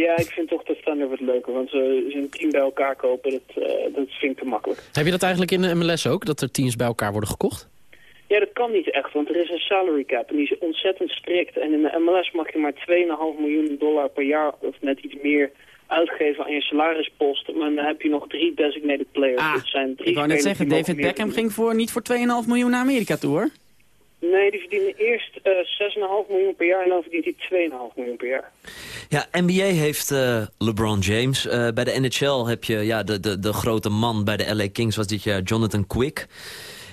J: Ja, ik vind toch dat Thunder wat leuker. Want ze, ze een team bij elkaar kopen, dat, uh, dat vind ik te makkelijk.
I: Heb je dat eigenlijk in de MLS ook? Dat er teams bij elkaar worden gekocht?
J: Ja, dat kan niet echt, want er is een salary cap en die is ontzettend strikt. En in de MLS mag je maar 2,5 miljoen dollar per jaar of net iets meer uitgeven aan je salarispost. Maar dan heb je nog drie designated players.
E: Ah, dat zijn drie ik wou net zeggen, David Beckham ging voor, niet voor 2,5 miljoen naar Amerika toe hoor.
J: Nee, die verdienen eerst uh, 6,5 miljoen per jaar en dan verdient hij 2,5 miljoen per jaar.
C: Ja, NBA heeft uh, LeBron James. Uh, bij de NHL heb je ja, de, de, de grote man bij de LA Kings was dit jaar Jonathan Quick.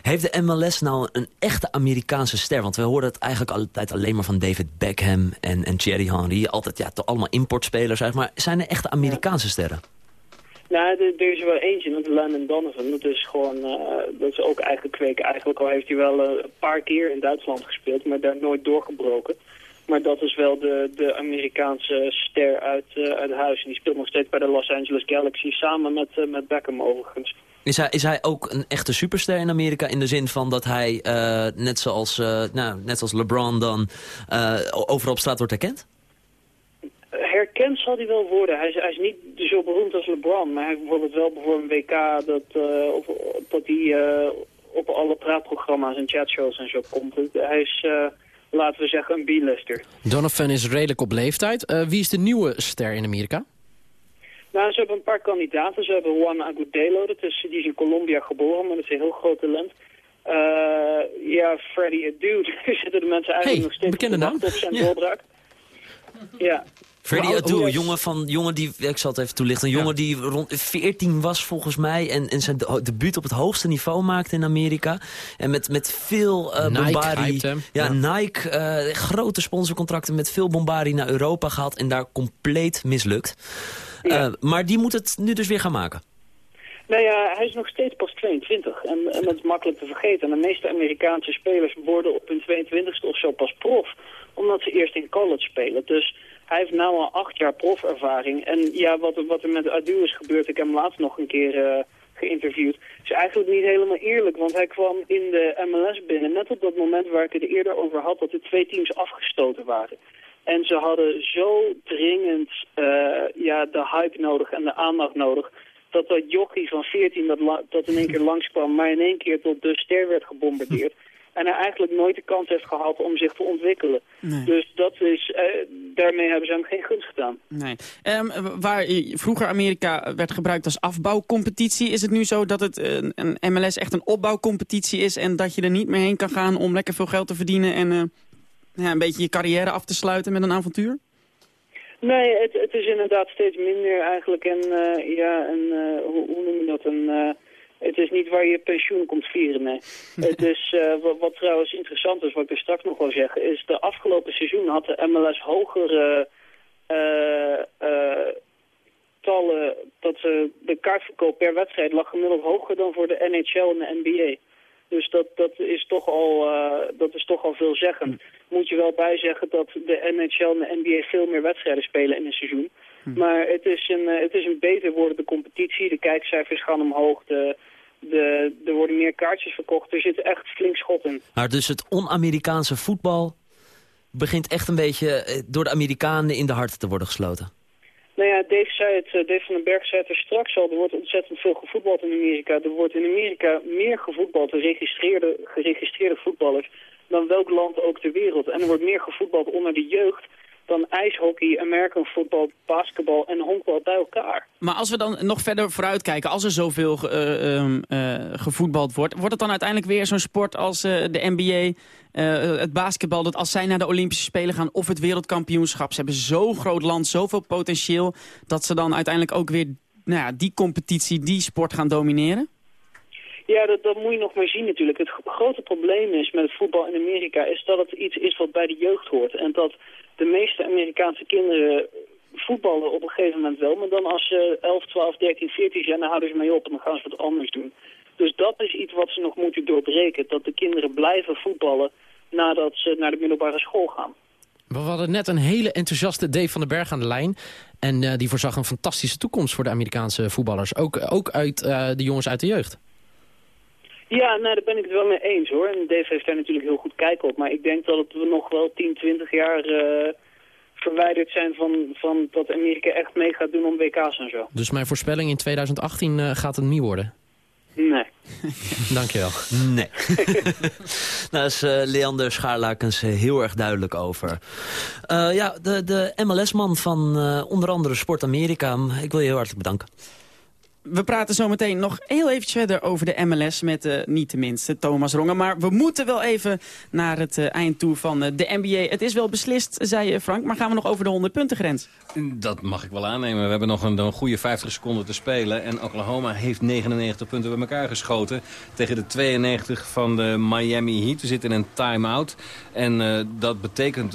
C: Heeft de MLS nou een echte Amerikaanse ster? Want we horen het eigenlijk altijd alleen maar van David Beckham en, en Thierry Henry. Altijd ja, toch allemaal importspelers. Zeg maar zijn er echte Amerikaanse sterren?
J: Nou, er is er wel eentje, dat is Landon Donovan. Dat is gewoon, uh, dat is ook eigenlijk kweken. Eigenlijk al heeft hij wel uh, een paar keer in Duitsland gespeeld, maar daar nooit doorgebroken. Maar dat is wel de, de Amerikaanse ster uit, uh, uit huis. En die speelt nog steeds bij de Los Angeles Galaxy, samen met, met Beckham overigens.
C: Is hij, is hij ook een echte superster in Amerika in de zin van dat hij, net, zoals, nou, net zoals LeBron dan, overal op straat wordt herkend?
J: herkend zal hij wel worden. Hij is, hij is niet zo beroemd als LeBron, maar hij heeft bijvoorbeeld wel bijvoorbeeld een WK dat, uh, of, dat hij uh, op alle praatprogramma's en chatshows en zo komt. Hij is, uh, laten we zeggen, een B-lister.
I: Donovan is redelijk op leeftijd. wie is de nieuwe ster in Amerika?
J: Nou, ze hebben een paar kandidaten. Ze hebben Juan Agudelo, dat is, die is in Colombia geboren, maar dat is een heel groot talent. ja, Freddie Adu, daar zitten de mensen eigenlijk
I: hey,
J: nog steeds
I: bekende naam.
J: op zijn ja. doorbraak. Ja.
C: Freddie Adu, een jongen van, jongen die, ik zal het even toelichten, een jongen die rond 14 was volgens mij en, en zijn debuut op het hoogste niveau maakte in Amerika. En met, met veel uh,
I: Nike. Ja,
C: ja, Nike, uh, grote sponsorcontracten met veel bombardie naar Europa gehaald en daar compleet mislukt. Ja. Uh, maar die moet het nu dus weer gaan maken.
J: Nou ja, hij is nog steeds pas 22 en, en dat is makkelijk te vergeten. En de meeste Amerikaanse spelers worden op hun 22ste of zo pas prof, omdat ze eerst in college spelen. Dus hij heeft nu al acht jaar profervaring. En ja, wat, wat er met Adu is gebeurd, ik heb hem laatst nog een keer uh, geïnterviewd, is eigenlijk niet helemaal eerlijk. Want hij kwam in de MLS binnen, net op dat moment waar ik het eerder over had, dat de twee teams afgestoten waren. En ze hadden zo dringend uh, ja, de hype nodig en de aandacht nodig dat dat jochie van 14 dat, dat in één keer langskwam, maar in één keer tot de ster werd gebombardeerd. En hij eigenlijk nooit de kans heeft gehad om zich te ontwikkelen. Nee. Dus dat is, uh, daarmee hebben ze hem geen gunst gedaan.
E: Nee. Um, waar vroeger Amerika werd gebruikt als afbouwcompetitie... is het nu zo dat het een, een MLS echt een opbouwcompetitie is... en dat je er niet meer heen kan gaan om lekker veel geld te verdienen... en uh, ja, een beetje je carrière af te sluiten met een avontuur?
J: Nee, het, het is inderdaad steeds minder eigenlijk. En uh, ja, een, hoe, hoe noem je dat? Een het is niet waar je pensioen komt vieren, nee. het is, uh, wat, wat, trouwens interessant is, wat ik er straks nog wil zeggen... is de afgelopen seizoen had de MLS hogere uh, uh, tallen... dat de kaartverkoop per wedstrijd lag gemiddeld hoger dan voor de NHL en de NBA. Dus dat, dat, is toch al, dat is toch al veelzeggend. Moet je wel bijzeggen dat de NHL en de NBA veel meer wedstrijden spelen in een seizoen... Hm. Maar het is, een, het is een beter wordende competitie. De kijkcijfers gaan omhoog. De, de, er worden meer kaartjes verkocht. Er zit echt flink schot in.
C: Maar dus het on-Amerikaanse voetbal begint echt een beetje door de Amerikanen in de harten te worden gesloten?
J: Nou ja, Dave, zei het, Dave van den Berg zei het er straks al. Er wordt ontzettend veel gevoetbald in Amerika. Er wordt in Amerika meer gevoetbald, geregistreerde, geregistreerde voetballers, dan welk land ook ter wereld. En er wordt meer gevoetbald onder de jeugd dan ijshockey, American football, basketbal en honkbal bij elkaar.
E: Maar als we dan nog verder vooruit kijken, als er zoveel uh, uh, gevoetbald wordt... wordt het dan uiteindelijk weer zo'n sport als uh, de NBA, het basketbal... dat als zij naar de Olympische Spelen gaan of het wereldkampioenschap... ze hebben zo'n groot land, zoveel potentieel... dat ze dan uiteindelijk ook weer nou ja, die competitie, die sport gaan domineren?
J: Ja, dat, dat moet je nog maar zien natuurlijk. Het grote probleem is met het voetbal in Amerika... is dat het iets is wat bij de jeugd hoort. En dat de meeste Amerikaanse kinderen voetballen op een gegeven moment wel. Maar dan als ze 11, 12, 13, 14 zijn, dan houden ze mee op en dan gaan ze wat anders doen. Dus dat is iets wat ze nog moeten doorbreken. Dat de kinderen blijven voetballen nadat ze naar de middelbare school gaan.
I: We hadden net een hele enthousiaste Dave van den Berg aan de lijn. En uh, die voorzag een fantastische toekomst voor de Amerikaanse voetballers. Ook, ook uit uh, de jongens uit de jeugd.
J: Ja, nou, daar ben ik het wel mee eens hoor. En Dave heeft daar natuurlijk heel goed kijk op. Maar ik denk dat we nog wel 10, 20 jaar uh, verwijderd zijn van, van dat Amerika echt mee gaat doen om WK's en zo.
I: Dus mijn voorspelling in 2018 uh, gaat het niet worden?
J: Nee.
I: Dankjewel.
C: Nee. Daar is uh, Leander Schaarlakens heel erg duidelijk over. Uh, ja, de, de MLS-man van uh, onder andere Sport Amerika. Ik wil je heel hartelijk bedanken.
E: We praten zometeen nog heel even verder over de MLS met uh, niet tenminste Thomas Rongen. Maar we moeten wel even naar het uh, eind toe van uh, de NBA. Het is wel beslist, zei Frank, maar gaan we nog over de 100 punten grens?
D: Dat mag ik wel aannemen. We hebben nog een, een, goede 50 seconden te spelen. En Oklahoma heeft 99 punten bij elkaar geschoten. Tegen de 92 van de Miami Heat. We zitten in een time-out. En dat betekent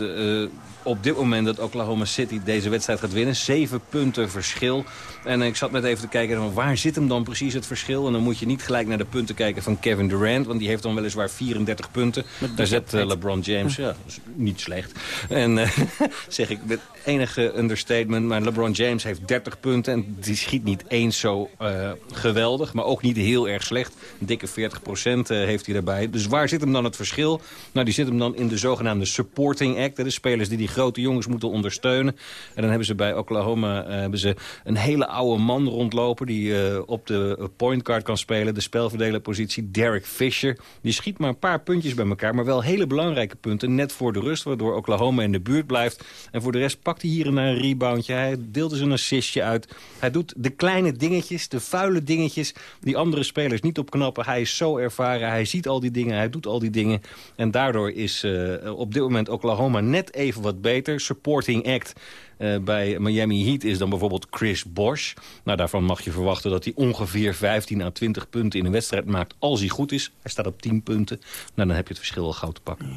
D: op dit moment dat Oklahoma City deze wedstrijd gaat winnen. Zeven punten verschil. En ik zat net even te kijken, waar zit hem dan precies het verschil? En dan moet je niet gelijk naar de punten kijken van Kevin Durant. Want die heeft dan weliswaar 34 punten. Daar zet uh, LeBron James, ja, niet slecht. En uh, zeg ik met enige understatement. Maar LeBron James heeft 30 punten. En die schiet niet eens zo uh, geweldig. Maar ook niet heel erg slecht. Een dikke 40 procent heeft hij daarbij. Dus waar zit hem dan het verschil? Nou, die zit hem dan in de zogenaamde supporting act. De spelers die die grote jongens moeten ondersteunen. En dan hebben ze bij Oklahoma hebben ze een hele oude man rondlopen... die uh, op de pointcard kan spelen, de spelverdelerpositie. Derek Fisher, die schiet maar een paar puntjes bij elkaar... maar wel hele belangrijke punten, net voor de rust... waardoor Oklahoma in de buurt blijft. En voor de rest pakt hij hier en daar een reboundje. Hij deelt dus een assistje uit. Hij doet de kleine dingetjes, de vuile dingetjes... die andere spelers niet opknappen. Hij is zo ervaren, hij ziet al die dingen, hij doet al die dingen. En daardoor is uh, op dit moment Oklahoma net even wat beter. Supporting act uh, bij Miami Heat is dan bijvoorbeeld Chris Bosch. Nou, daarvan mag je verwachten dat hij ongeveer 15 à 20 punten in een wedstrijd maakt als hij goed is. Hij staat op 10 punten. Nou, dan heb je het verschil al gauw te pakken.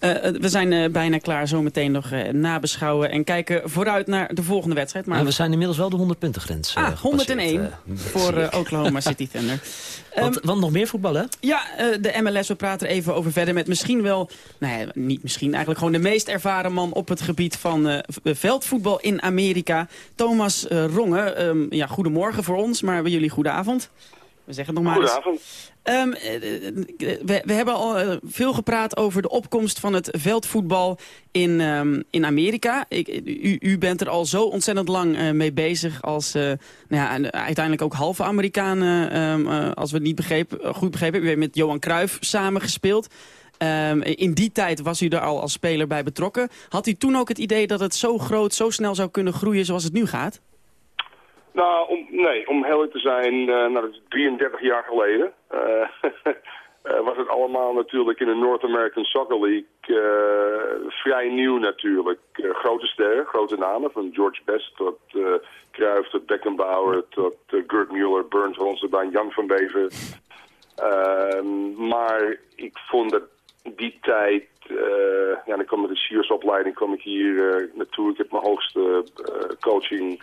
E: Uh, we zijn uh, bijna klaar. Zometeen nog nabeschouwen en kijken vooruit naar de volgende wedstrijd.
C: Maar... we zijn inmiddels wel de 100 punten grens
E: Ah, 101 voor Oklahoma City Thunder.
C: want, um, want, nog meer voetbal, hè?
E: Ja, de MLS. We praten er even over verder met misschien wel... Nee, niet misschien. Eigenlijk gewoon de meest ervaren man op het gebied van veld veldvoetbal in Amerika. Thomas Rongen, um, ja, goedemorgen voor ons, maar bij jullie goedenavond. We zeggen het nog maar
K: Goedenavond.
E: Um, we, we, hebben al uh, veel gepraat over de opkomst van het veldvoetbal in, um, in Amerika. Ik, u, u, bent er al zo ontzettend lang uh, mee bezig als uh, nou ja, uiteindelijk ook halve Amerikanen, um, als we het niet begrepen, goed begrepen hebben. U heeft met Johan Cruijff samengespeeld. In die tijd was u er al als speler bij betrokken. Had u toen ook het idee dat het zo groot, zo snel zou kunnen groeien zoals het nu gaat?
K: Nou, om, nee, om heel te zijn, nou, dat is 33 jaar geleden. Uh, uh, was het allemaal natuurlijk in de North American Soccer League vrij nieuw natuurlijk. grote sterren, grote namen, van George Best tot Cruijff, tot Beckenbauer, tot Gert Muller, Burns, Ronsenbaan, Jan van Bever. Ehm, maar ik vond dat die tijd, uh, ja, dan kwam met de Siersopleiding kwam ik hier uh, naartoe. Ik heb mijn hoogste coaching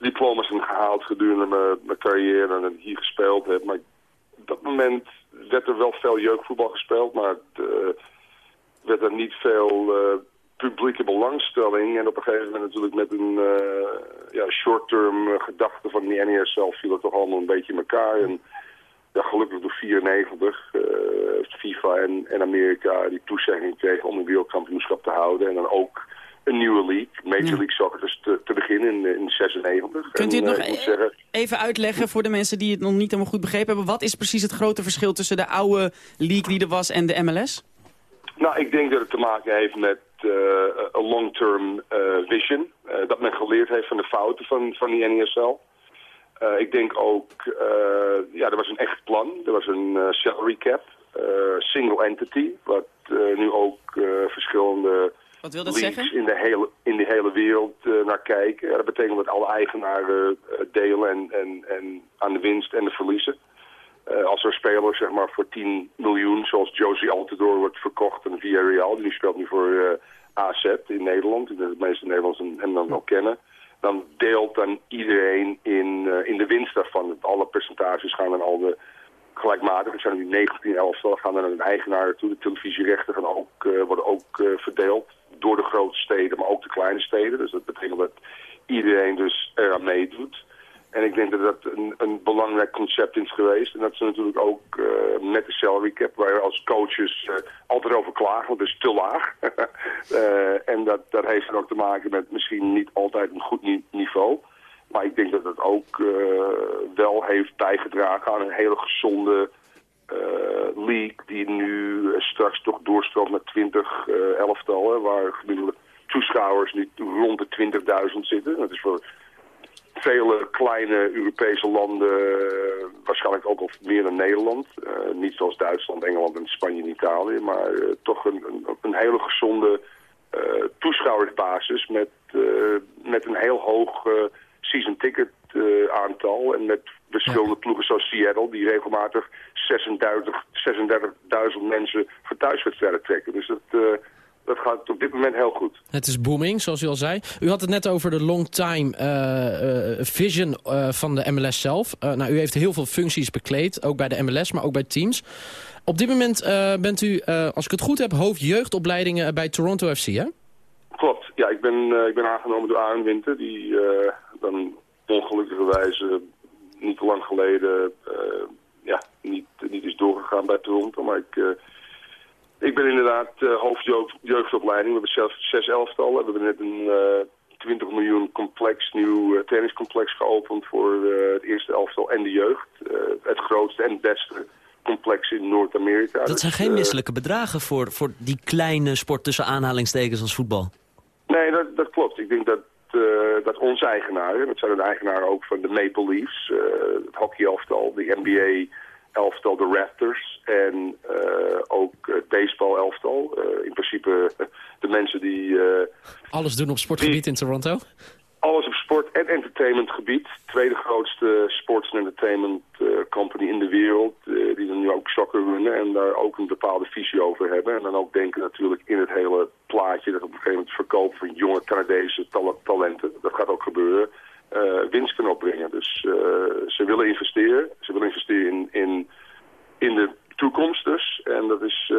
K: diploma's gehaald gedurende mijn, mijn carrière en hier gespeeld heb. Maar op dat moment werd er wel veel jeugdvoetbal gespeeld, maar het, werd er niet veel publieke belangstelling. En op een gegeven moment natuurlijk met een ja, short-term gedachte van die NESL viel het toch allemaal een beetje in elkaar. En, ja, gelukkig door 94 uh, FIFA en, en Amerika die toezegging kregen om een wereldkampioenschap te houden. En dan ook een nieuwe league, Major ja. League Soccer, dus te, te beginnen in, in 96.
E: Kunt u het
K: en,
E: nog zeggen... even uitleggen voor de mensen die het nog niet helemaal goed begrepen hebben? Wat is precies het grote verschil tussen de oude league die er was en de MLS?
K: Nou, ik denk dat het te maken heeft met uh, een long-term uh, vision. Uh, dat men geleerd heeft van de fouten van, van die NESL. Ik denk ook, ja, er was een echt plan. Er was een salary cap, single entity, wat nu ook verschillende
E: wat wil dat zeggen?
K: in de hele, in de hele wereld naar kijken. dat betekent dat alle eigenaren delen en, en, en aan de winst en de verliezen. als er spelers zeg maar, voor 10 miljoen, zoals Josie Altidore wordt verkocht aan Villarreal, die speelt nu voor AZ in Nederland, de meeste Nederlanders hem dan wel kennen dan deelt dan iedereen in, uh, in de winst daarvan. Alle percentages gaan dan al de gelijkmatig. Er zijn nu 19 elftal, gaan dan naar een eigenaar toe. De televisierechten gaan ook, worden ook verdeeld door de grote steden, maar ook de kleine steden. Dus dat betekent dat iedereen dus eraan meedoet. En ik denk dat dat een, een belangrijk concept is geweest. En dat is natuurlijk ook uh, met de salary cap, waar je als coaches uh, altijd over klagen, want het is te laag. uh, en dat, dat heeft dan ook te maken met misschien niet altijd een goed niveau. Maar ik denk dat dat ook wel heeft bijgedragen aan een hele gezonde league die nu straks toch doorstroomt naar 20 elftallen, waar gemiddelde toeschouwers nu rond de 20.000 zitten. Dat is voor vele kleine Europese landen, waarschijnlijk ook al meer dan Nederland. niet zoals Duitsland, Engeland en Spanje en Italië, maar toch een, een, een, hele gezonde toeschouwersbasis met, met een heel hoog season ticket aantal en met verschillende ploegen zoals Seattle die regelmatig 36.000 36 mensen voor thuiswedstrijden trekken. Dus dat dat gaat op dit moment heel goed.
I: Het is booming, zoals u al zei. U had het net over de long-time uh, uh, vision van de MLS zelf. nou, u heeft heel veel functies bekleed, ook bij de MLS, maar ook bij teams. Op dit moment bent u, als ik het goed heb, hoofd jeugdopleidingen bij Toronto FC, hè?
K: Klopt, ja, ik ben, ik ben aangenomen door Aaron Winter, die dan ongelukkigerwijze niet te lang geleden ja, niet, niet is doorgegaan bij Toronto, maar ik ik ben inderdaad uh, hoofdjeugdopleiding. We hebben zelfs zes elftallen. We hebben net een uh, eh, 20 miljoen complex, nieuw tenniscomplex geopend voor het eerste elftal en de jeugd. het grootste en beste complex in Noord-Amerika.
C: Dat zijn dus, geen misselijke bedragen voor, voor die kleine sport tussen aanhalingstekens als voetbal.
K: Nee, dat, dat klopt. Ik denk dat, dat onze eigenaren, dat zijn de eigenaren ook van de Maple Leafs, het hockeyelftal, de NBA elftal de Raptors en uh, ook het baseball elftal. In principe de mensen die...
I: Alles doen op sportgebied in Toronto?
K: Alles op sport- en entertainmentgebied. Tweede grootste sports- en entertainment company in de wereld. die dan nu ook soccer runnen en daar ook een bepaalde visie over hebben. En dan ook denken natuurlijk in het hele plaatje dat op een gegeven moment verkoop van jonge Canadese talenten. Dat gaat ook gebeuren uh, winst kunnen opbrengen. Dus ze willen investeren. Ze willen investeren in, in, de toekomst dus. En dat is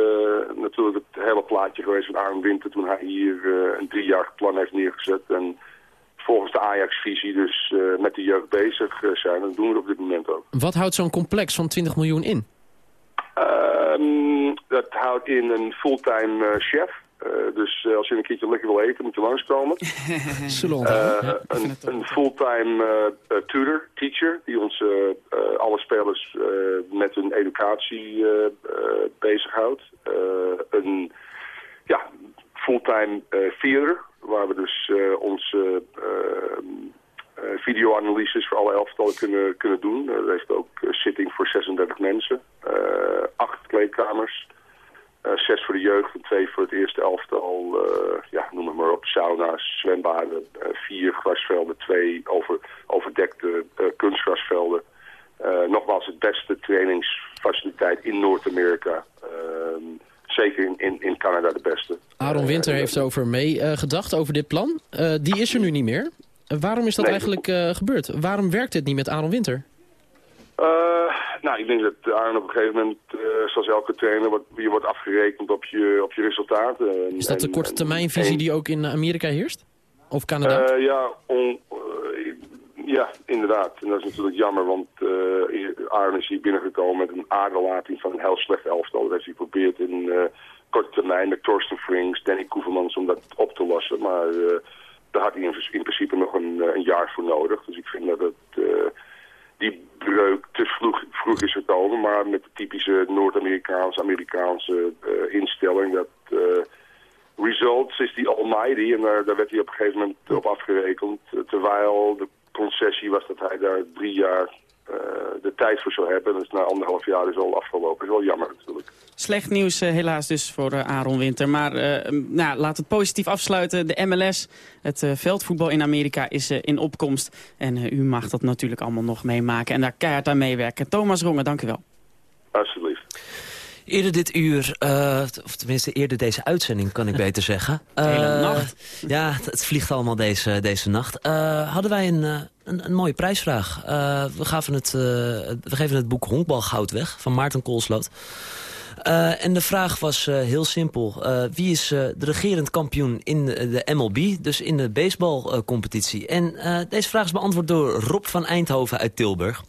K: natuurlijk het hele plaatje geweest van Arm Winter toen hij hier een driejarig plan heeft neergezet. En volgens de Ajax-visie dus met de jeugd bezig zijn. Dat doen we op dit moment ook.
I: Wat houdt zo'n complex van 20 miljoen in?
K: Ehm, dat houdt in een fulltime chef. Uh, dus uh, als je een keertje lekker wil eten, moet je langskomen. uh, een, een fulltime tutor, teacher, die ons alle spelers met hun educatie bezighoudt. een ja, fulltime theater, waar we dus onze videoanalyses voor alle elftallen kunnen, kunnen doen. Er heeft ook zitting voor 36 mensen, acht kleedkamers. Zes voor de jeugd en twee voor het eerste elftal. Ja, noem het maar op. Sauna's, zwembaden, vier grasvelden, twee over, overdekte kunstgrasvelden. nogmaals het beste trainingsfaciliteit in Noord-Amerika. Zeker in, in, in, Canada de beste.
I: Aaron Winter heeft over meegedacht, over dit plan. die is er nu niet meer. waarom is dat eigenlijk gebeurd? Waarom werkt het niet met Aaron Winter?
K: Nou, ik denk dat Arne op een gegeven moment, zoals elke trainer, wordt, je wordt afgerekend op je, op je resultaten.
I: Is dat de korte termijnvisie die ook in Amerika heerst? Of Canada?
K: Ja, on, ja, inderdaad. En dat is natuurlijk jammer, want Arne is hier binnengekomen met een aderlating van een heel slecht elftal. Dat heeft hij geprobeerd in korte termijn met Torsten Frings, Danny Koevermans om dat op te lossen. Maar daar had hij in, in principe nog een, een, jaar voor nodig. Dus ik vind dat het die breuk te vroeg, vroeg is gekomen. Maar met de typische Noord-Amerikaanse, Amerikaanse uh, instelling. Dat uh, results is die almighty. En daar, daar werd hij op een gegeven moment op afgerekend. terwijl de concessie was dat hij daar drie jaar uh, de tijd voor zou hebben. Dus na anderhalf jaar is al afgelopen. Dat is wel jammer natuurlijk.
E: Slecht nieuws uh, helaas dus voor uh, Aaron Winter. Maar nou, laat het positief afsluiten. De MLS, het veldvoetbal in Amerika, is in opkomst. En u mag dat natuurlijk allemaal nog meemaken. En daar keihard aan meewerken. Thomas Rongen, dank u wel.
K: Alsjeblieft.
C: Eerder dit uur, uh, of tenminste eerder deze uitzending kan ik beter zeggen.
E: Uh, hele nacht.
C: Ja, het, vliegt allemaal deze, deze nacht. Uh, hadden wij een, een, een, mooie prijsvraag. we, gaven het, we geven het boek Honkbalgoud weg van Maarten Koolsloot. Uh, en de vraag was uh, heel simpel. Uh, wie is de regerend kampioen in de, de MLB, dus in de baseballcompetitie? en deze vraag is beantwoord door Rob van Eindhoven uit Tilburg.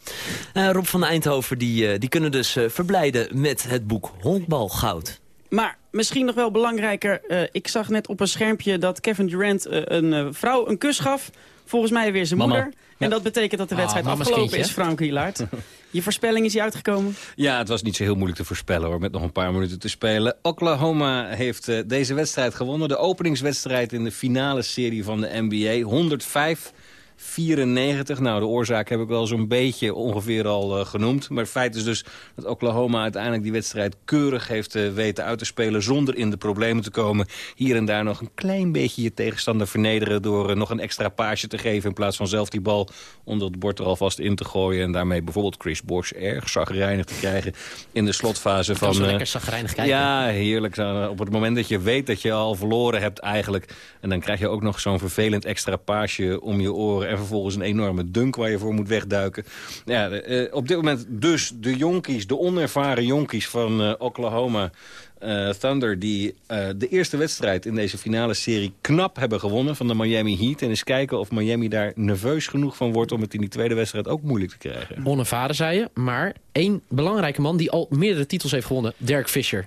C: Rob van Eindhoven die, die kunnen dus verblijden met het boek Honkbalgoud.
E: Maar misschien nog wel belangrijker, ik zag net op een schermpje dat Kevin Durant een vrouw een kus gaf. Volgens mij weer zijn moeder. En dat betekent dat de ah, wedstrijd afgelopen is, Frank Hilaert. Je voorspelling is hier uitgekomen?
D: Ja, het was niet zo heel moeilijk te voorspellen hoor, met nog een paar minuten te spelen. Oklahoma heeft uh, deze wedstrijd gewonnen. De openingswedstrijd in de finale serie van de NBA. 105 94. Nou, de oorzaak heb ik wel zo'n beetje ongeveer al uh, genoemd. Maar het feit is dus dat Oklahoma uiteindelijk die wedstrijd keurig heeft uh, weten uit te spelen... zonder in de problemen te komen. Hier en daar nog een klein beetje je tegenstander vernederen... door uh, nog een extra paasje te geven in plaats van zelf die bal onder het bord er alvast in te gooien. En daarmee bijvoorbeeld Chris Bosch erg zagrijnig te krijgen in de slotfase van...
I: lekker zagrijnig kijken.
D: Ja, heerlijk. Op het moment dat je weet dat je al verloren hebt eigenlijk... en dan krijg je ook nog zo'n vervelend extra paasje om je oren... en vervolgens een enorme dunk waar je voor moet wegduiken. Ja, uh, op dit moment dus de jonkies, de onervaren jonkies van uh, Oklahoma... Thunder die de eerste wedstrijd in deze finale serie knap hebben gewonnen van de Miami Heat. En eens kijken of Miami daar nerveus genoeg van wordt om het in die tweede wedstrijd ook moeilijk te krijgen.
I: Onervaren zei je, maar één belangrijke man die al meerdere titels heeft gewonnen, Derek Fisher.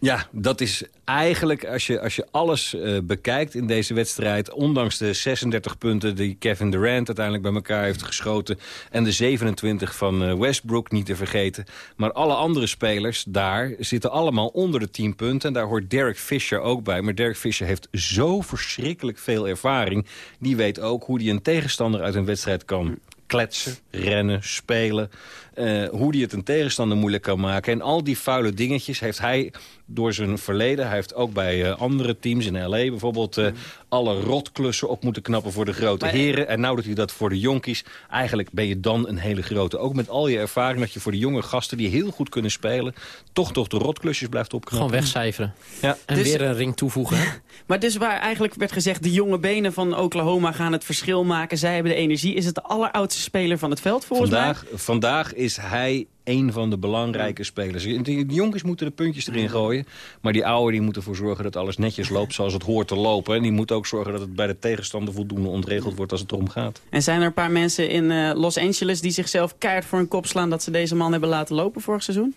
D: Ja, dat is eigenlijk, als je, als je alles uh, bekijkt in deze wedstrijd... ondanks de 36 punten die Kevin Durant uiteindelijk bij elkaar heeft geschoten... en de 27 van uh, Westbrook niet te vergeten. Maar alle andere spelers daar zitten allemaal onder de 10 punten. En daar hoort Derek Fisher ook bij. Maar Derek Fisher heeft zo verschrikkelijk veel ervaring. Die weet ook hoe hij een tegenstander uit een wedstrijd kan kletsen, rennen, spelen. Uh, hoe hij het een tegenstander moeilijk kan maken. En al die vuile dingetjes heeft hij door zijn verleden. Hij heeft ook bij uh, andere teams in L.A. bijvoorbeeld... Uh, alle rotklussen op moeten knappen voor de grote maar, heren. En nou doet hij dat voor de jonkies. Eigenlijk ben je dan een hele grote. Ook met al je ervaring dat je voor de jonge gasten... die heel goed kunnen spelen... toch toch de rotklusjes blijft opknappen.
I: Gewoon wegcijferen. Ja. En dus, weer een ring toevoegen.
E: maar dus waar eigenlijk werd gezegd... de jonge benen van Oklahoma gaan het verschil maken. Zij hebben de energie. Is het de alleroudste speler van het veld volgens
D: vandaag,
E: mij?
D: Vandaag is hij een van de belangrijke spelers. De jongens moeten de puntjes erin gooien. Maar die ouderen die moeten ervoor zorgen dat alles netjes loopt zoals het hoort te lopen. En die moeten ook zorgen dat het bij de tegenstander voldoende ontregeld wordt als het erom gaat.
E: En zijn er een paar mensen in uh, Los Angeles die zichzelf keihard voor een kop slaan... dat ze deze man hebben laten lopen vorig seizoen?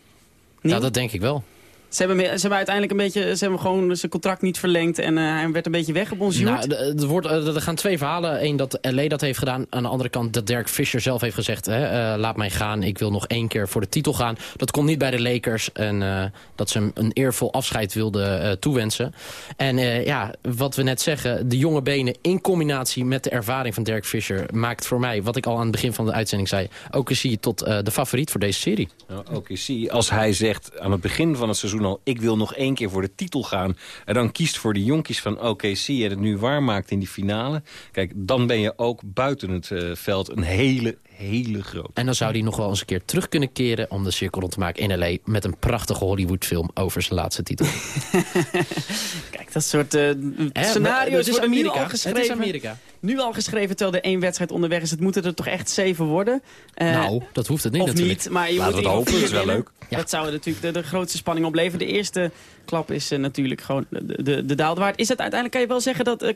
I: Ja, dat denk ik wel.
E: Ze hebben, ze hebben uiteindelijk een beetje, ze hebben gewoon zijn contract niet verlengd en uh, hij werd een beetje weg op ons
I: nou, er, wordt, er gaan twee verhalen. Eén dat LA dat heeft gedaan. Aan de andere kant dat Derek Fisher zelf heeft gezegd... Hè, uh, laat mij gaan, ik wil nog één keer voor de titel gaan. Dat komt niet bij de Lakers. En uh, dat ze hem een eervol afscheid wilden toewensen. En ja, wat we net zeggen, de jonge benen in combinatie met de ervaring van Derek Fisher... maakt voor mij, wat ik al aan het begin van de uitzending zei... OKC tot de favoriet voor deze serie.
D: Nou, OKC, als hij zegt aan het begin van het seizoen ik wil nog één keer voor de titel gaan... en dan kiest voor de jonkies van OKC en het nu waarmaakt in die finale... kijk, dan ben je ook buiten het uh, veld een hele, hele grote.
I: En dan zou hij nog wel eens een keer terug kunnen keren... om de cirkel rond te maken in L.A. met een prachtige Hollywoodfilm over zijn laatste titel.
E: Kijk, dat soort uh, scenario's
I: is Amerika.
E: al geschreven.
I: Het is Amerika.
E: Nu al geschreven, terwijl er één wedstrijd onderweg is. Het moeten er toch echt zeven worden.
I: Uh, nou, dat hoeft het niet
E: of
I: natuurlijk.
E: niet, maar je
D: Laten
E: moet
D: we het hopen, dat is wel leuk.
E: Ja. Dat zou natuurlijk de, de, grootste spanning opleveren. De eerste klap is uh, natuurlijk gewoon de, de, de daalde Is het uiteindelijk, kan je wel zeggen dat uh,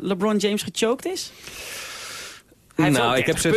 E: LeBron James gechoked is? Hij
D: nou, ik heb,
E: ze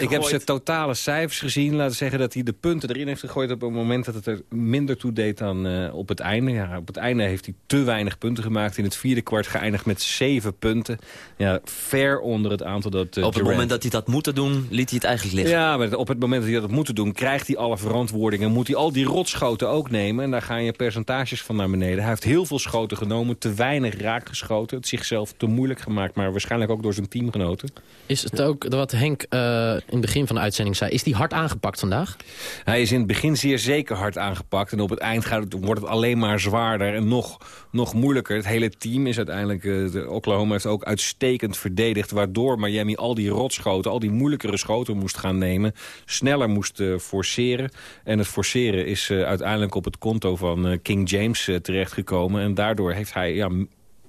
D: ik heb ze totale cijfers gezien. Laten zeggen dat hij de punten erin heeft gegooid op het moment dat het er minder toe deed dan uh, op het einde. Ja, op het einde heeft hij te weinig punten gemaakt. In het vierde kwart geëindigd met zeven punten. Ja, ver onder het aantal dat uh,
C: Op het
D: Durant...
C: moment dat hij dat moeten doen, liet hij het eigenlijk liggen.
D: Ja, maar op het moment dat hij dat moet doen, krijgt hij alle verantwoordingen. Moet hij al die rotschoten ook nemen. En daar gaan je percentages van naar beneden. Hij heeft heel veel schoten genomen, te weinig raak geschoten. Het zichzelf te moeilijk gemaakt, maar waarschijnlijk ook door zijn teamgenoten.
I: Is het ook wat Henk uh, in het begin van de uitzending zei... is die hard aangepakt vandaag?
D: Hij is in het begin zeer zeker hard aangepakt. En op het eind gaat het, wordt het alleen maar zwaarder en nog, nog moeilijker. Het hele team is uiteindelijk... Uh, de Oklahoma heeft ook uitstekend verdedigd... waardoor Miami al die rotschoten, al die moeilijkere schoten moest gaan nemen. Sneller moest uh, forceren. En het forceren is uiteindelijk op het konto van King James terechtgekomen. En daardoor heeft hij... Ja,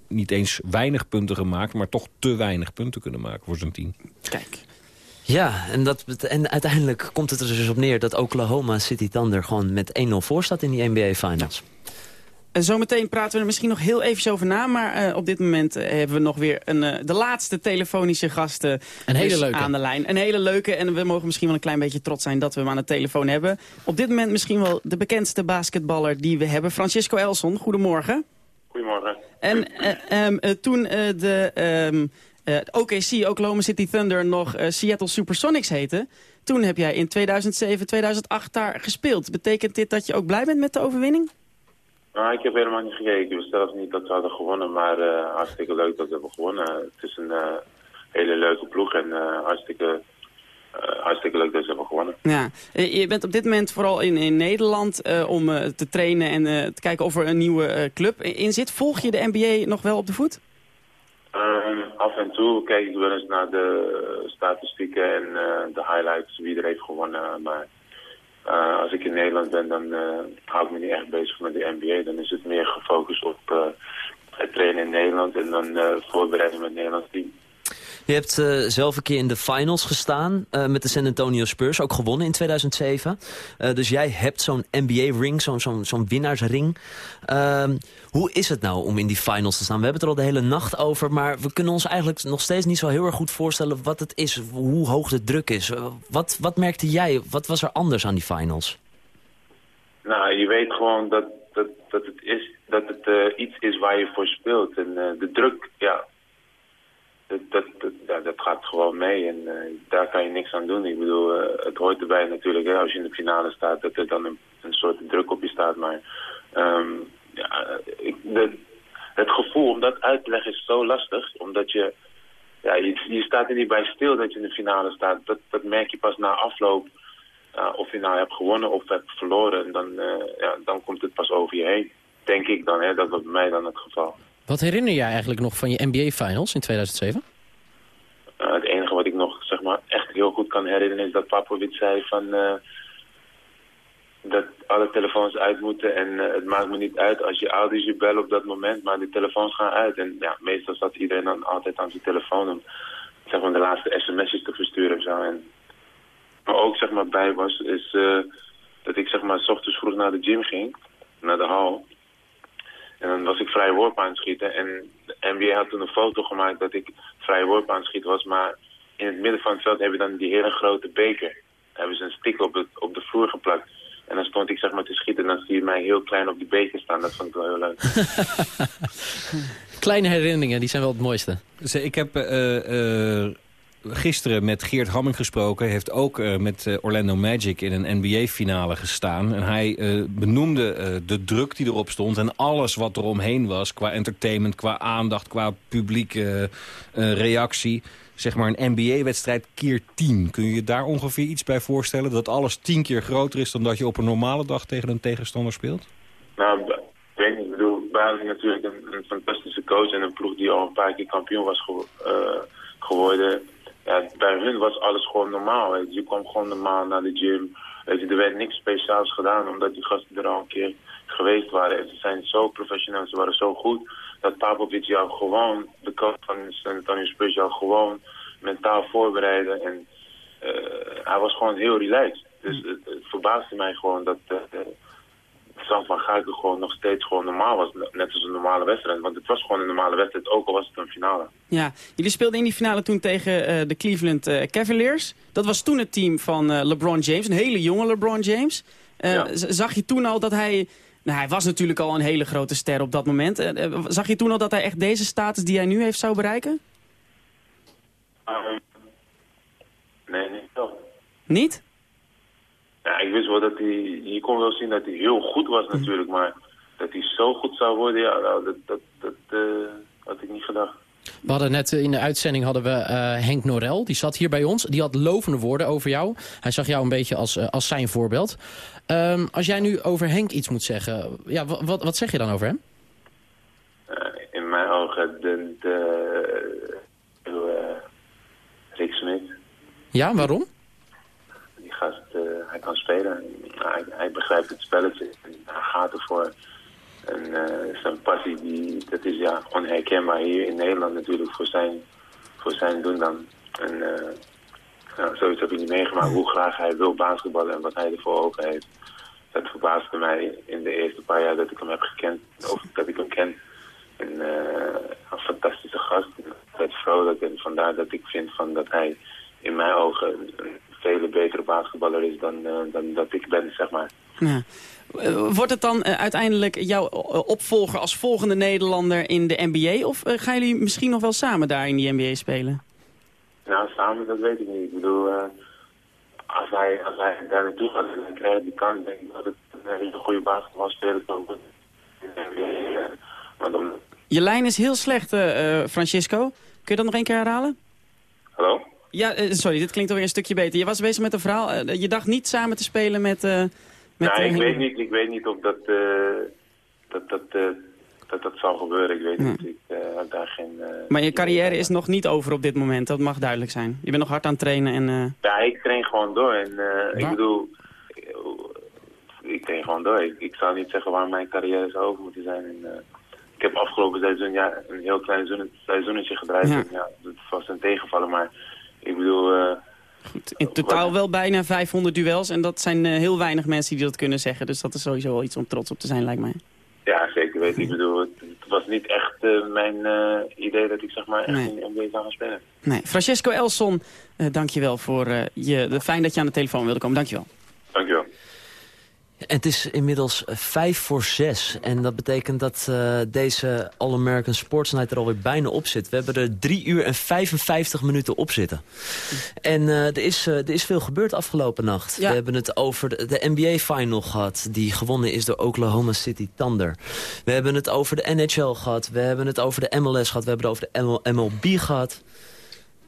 D: niet eens weinig punten gemaakt... maar toch te weinig punten kunnen maken voor zijn team.
E: Kijk.
C: Ja, en, dat, en uiteindelijk komt het er dus op neer... dat Oklahoma City Thunder gewoon met 1-0 voor staat in die NBA Finals.
E: En zometeen praten we er misschien nog heel even over na. Maar uh, op dit moment uh, hebben we nog weer een, uh, de laatste telefonische gasten
I: een hele
E: dus
I: leuke.
E: aan de lijn. Een hele leuke. En we mogen misschien wel een klein beetje trots zijn dat we hem aan de telefoon hebben. Op dit moment misschien wel de bekendste basketballer die we hebben. Francisco Elson, goedemorgen.
L: Goedemorgen.
E: En um, toen de... Um, uh, OKC, Oklahoma City Thunder, nog Seattle Supersonics heette. Toen heb jij in 2007, 2008 daar gespeeld. Betekent dit dat je ook blij bent met de overwinning?
L: Nou, ik heb helemaal niet gekeken. Ik wist zelfs niet dat ze hadden gewonnen. Maar hartstikke leuk dat ze hebben gewonnen. Het is een hele leuke ploeg en hartstikke, hartstikke leuk dat ze hebben gewonnen.
E: Ja, je bent op dit moment vooral in, in Nederland om te trainen en te kijken of er een nieuwe club in zit. Volg je de NBA nog wel op de voet?
L: Um, af en toe kijk ik wel eens naar de statistieken en de highlights, wie er heeft gewonnen. Maar als ik in Nederland ben, dan hou ik me niet echt bezig met de NBA. Dan is het meer gefocust op het trainen in Nederland en dan voorbereiden met het Nederlands team.
C: Je hebt uh, zelf een keer in de finals gestaan uh, met de San Antonio Spurs. Ook gewonnen in 2007. Uh, dus jij hebt zo'n NBA-ring, zo'n zo'n zo'n winnaarsring. Ehm, hoe is het nou om in die finals te staan? We hebben het er al de hele nacht over. Maar we kunnen ons eigenlijk nog steeds niet zo heel erg goed voorstellen wat het is. Hoe hoog de druk is. wat, wat merkte jij? Wat was er anders aan die finals?
L: Nou, je weet gewoon dat, dat, dat het, is, dat het iets is waar je voor speelt. En de druk, ja, dat, dat, dat, dat, gaat gewoon mee en uh, daar kan je niks aan doen. Ik bedoel, uh, het hoort erbij natuurlijk, als je in de finale staat, dat er dan een, soort druk op je staat. Maar ja, het gevoel om dat uit te leggen is zo lastig, omdat je, ja, je, staat er niet bij stil dat je in de finale staat. Dat, dat merk je pas na afloop, uh, of je nou hebt gewonnen of hebt verloren. En dan, ja, dan komt het pas over je heen, denk ik dan. Hè, dat was bij mij dan het geval.
I: Wat herinner jij eigenlijk nog van je NBA-finals in 2007?
L: Uh, het enige wat ik nog zeg maar, echt heel goed kan herinneren is dat Papovic zei van... Uh, dat alle telefoons uit moeten en uh, het maakt me niet uit als je ouders je bellen op dat moment, maar de telefoons gaan uit. En ja, meestal zat iedereen dan altijd aan zijn telefoon om zeg maar, de laatste sms'jes te versturen zo. En, maar ook zeg maar, bij was, is dat ik zeg maar, s ochtends vroeg naar de gym ging, naar de hal. En dan was ik vrije worp aan het schieten. En de NBA had toen een foto gemaakt dat ik vrije worp aan het schieten was. Maar in het midden van het veld hebben we dan die hele grote beker. Daar hebben ze een stick op, het, op de vloer geplakt. En dan stond ik zeg maar te schieten en dan zie je mij heel klein op die beker staan. Dat vond ik wel heel leuk.
I: Kleine herinneringen, die zijn wel het mooiste.
D: Ik heb uh, uh, gisteren met Geert Hamming gesproken. heeft ook uh, met uh, Orlando Magic in een NBA-finale gestaan. En hij uh, benoemde de druk die erop stond en alles wat er omheen was... qua entertainment, qua aandacht, qua publieke reactie. Zeg maar een NBA-wedstrijd keer tien. Kun je je daar ongeveer iets bij voorstellen? Dat alles tien keer groter is dan dat je op een normale dag tegen een tegenstander speelt?
L: Nou, ik niet. Ik bedoel, wij natuurlijk een, een, fantastische coach... en een ploeg die al een paar keer kampioen was geworden ja, bij hun was alles gewoon normaal. Weet je. je kwam gewoon normaal naar de gym. Weet je, er werd niks speciaals gedaan omdat die gasten er al een keer geweest waren. En ze zijn zo professioneel, ze waren zo goed, dat Papovic jou gewoon, de coach van Antonio Spurs jou gewoon mentaal voorbereiden. En uh, hij was gewoon heel relaxed. Dus het, het verbaasde mij gewoon dat, uh, stand van Gaken gewoon nog steeds gewoon normaal was. Net als een normale wedstrijd. Want het was gewoon een normale wedstrijd, ook al was het een finale.
E: Ja, jullie speelden in die finale toen tegen uh, de Cleveland uh, Cavaliers. Dat was toen het team van uh, LeBron James, een hele jonge LeBron James. Ja. Zag je toen al dat hij... Nou, hij was natuurlijk al een hele grote ster op dat moment. zag je toen al dat hij echt deze status die hij nu heeft zou bereiken?
L: Um, nee, niet zo.
E: Niet?
L: Ja, ik wist wel dat hij... Je kon wel zien dat hij heel goed was natuurlijk, maar dat hij zo goed zou worden, ja, nou, dat, dat, dat uh, had ik niet gedacht.
I: We hadden net in de uitzending hadden we uh, Henk Norel, die zat hier bij ons. Die had lovende woorden over jou. Hij zag jou een beetje als, uh, als zijn voorbeeld. Um, als jij nu over Henk iets moet zeggen, ja, wat, wat zeg je dan over hem?
L: in mijn ogen de, de, de Rick Smit.
I: Ja, waarom?
L: Kan spelen. Hij, hij, begrijpt het spelletje. Hij gaat ervoor. En uh, zijn passie, die, dat is ja onherkenbaar hier in Nederland natuurlijk voor zijn, voor zijn doen dan. En nou, zoiets heb ik niet meegemaakt. Hoe graag hij wil basketballen en wat hij ervoor ogen heeft. Dat verbaasde mij in de eerste paar jaar dat ik hem heb gekend. Of dat ik hem ken. En, uh, een fantastische gast. Het vrolijk en vandaar dat ik vind van dat hij in mijn ogen een vele betere basketballer is dan, uh, dan dat ik ben, zeg maar.
E: Ja. Wordt het dan uh, uiteindelijk jouw opvolger als volgende Nederlander in de NBA? Of uh, gaan jullie misschien nog wel samen daar in die NBA spelen?
L: Nou, samen, dat weet ik niet. Ik bedoel, als, hij, als hij daar naartoe gaat en hij krijgt die kans, denk ik dat het een hele goede basketbalspeler kan worden.
E: Dan... Je lijn is heel slecht, Francisco. Kun je dat nog één keer herhalen? Ja, sorry, dit klinkt alweer een stukje beter. Je was bezig met een verhaal. je dacht niet samen te spelen met... Uh, met
L: nou, ik, weet niet, ik weet niet of dat, dat, dat, dat, dat zal gebeuren. Ik weet niet. Ik heb daar geen...
E: maar je carrière is nog niet over op dit moment. Dat mag duidelijk zijn. Je bent nog hard aan het trainen en...
L: Ja, ik train gewoon door. En ik bedoel ik train gewoon door. Ik, ik, zou niet zeggen waar mijn carrière zou over moeten zijn. En, uh, ik heb afgelopen seizoen ja, een heel klein seizoen, seizoenetje gedraaid. Ja. En, ja, dat was een tegenvallen, maar ik bedoel... Uh,
E: Goed, in totaal wel bijna 500 duels en dat zijn uh, heel weinig mensen die dat kunnen zeggen. Dus dat is sowieso wel iets om trots op te zijn, lijkt mij.
L: Ja, zeker weet Ik bedoel, het, was niet echt uh, mijn uh, idee dat ik zeg maar echt nee. in NBA zou gaan spelen.
E: Nee. Francesco Elson, uh, dankjewel voor je, de, fijn dat je aan de telefoon wilde komen. Dankjewel.
L: Dankjewel.
C: En het is inmiddels vijf voor zes. En dat betekent dat uh, deze All-American Sports Night er alweer bijna op zit. We hebben er drie uur en 55 minuten op zitten. En uh, er, is, uh, er is veel gebeurd afgelopen nacht. Ja. We hebben het over de, de NBA-final gehad... die gewonnen is door Oklahoma City Thunder. We hebben het over de NHL gehad. We hebben het over de MLS gehad. We hebben het over de MLB gehad.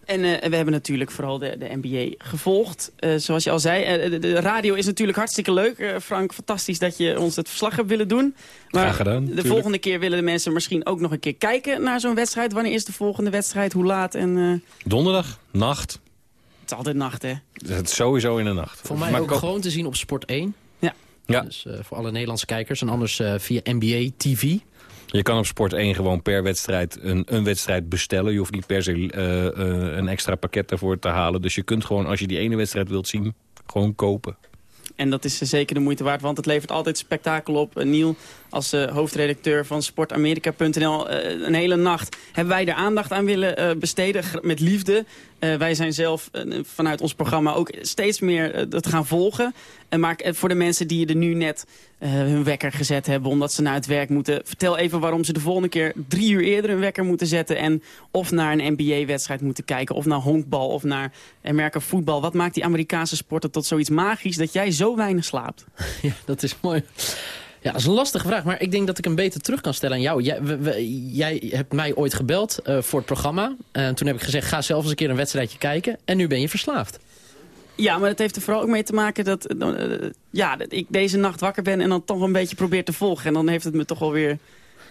E: En uh, we hebben natuurlijk vooral de, de NBA gevolgd. Uh, zoals je al zei, uh, de, de, radio is natuurlijk hartstikke leuk. Frank, fantastisch dat je ons het verslag hebt willen doen.
D: Maar Graag gedaan.
E: De volgende keer willen de mensen misschien ook nog een keer kijken naar zo'n wedstrijd. Wanneer is de volgende wedstrijd? Hoe laat? En,
D: Donderdag, nacht.
E: Het is altijd nacht, hè?
D: Het is sowieso in de nacht.
I: Voor mij maar ook gewoon te zien op Sport 1.
E: Ja.
I: ja. Dus voor alle Nederlandse kijkers. En anders via NBA TV.
D: Je kan op Sport 1 gewoon per wedstrijd een, een wedstrijd bestellen. Je hoeft niet per se uh, uh, een extra pakket daarvoor te halen. Dus je kunt gewoon, als je die ene wedstrijd wilt zien, gewoon kopen.
E: En dat is zeker de moeite waard, want het levert altijd spektakel op. Niel, als hoofdredacteur van sportamerika.nl, een hele nacht hebben wij er aandacht aan willen besteden, met liefde. Wij zijn zelf vanuit ons programma ook steeds meer het gaan volgen. En maar voor de mensen die er nu net hun wekker gezet hebben omdat ze naar het werk moeten. Vertel even waarom ze de volgende keer drie uur eerder hun wekker moeten zetten. En of naar een NBA-wedstrijd moeten kijken. Of naar honkbal of naar Amerika voetbal. Wat maakt die Amerikaanse sporten tot zoiets magisch dat jij zo weinig slaapt?
I: Ja, dat is mooi. Ja, dat is een lastige vraag, maar ik denk dat ik hem beter terug kan stellen aan jou. Jij, jij hebt mij ooit gebeld uh, voor het programma. En toen heb ik gezegd, ga zelf eens een keer een wedstrijdje kijken. En nu ben je verslaafd.
E: Ja, maar dat heeft er vooral ook mee te maken dat, uh, ja, dat ik deze nacht wakker ben... en dan toch een beetje probeer te volgen. En dan heeft het me toch wel weer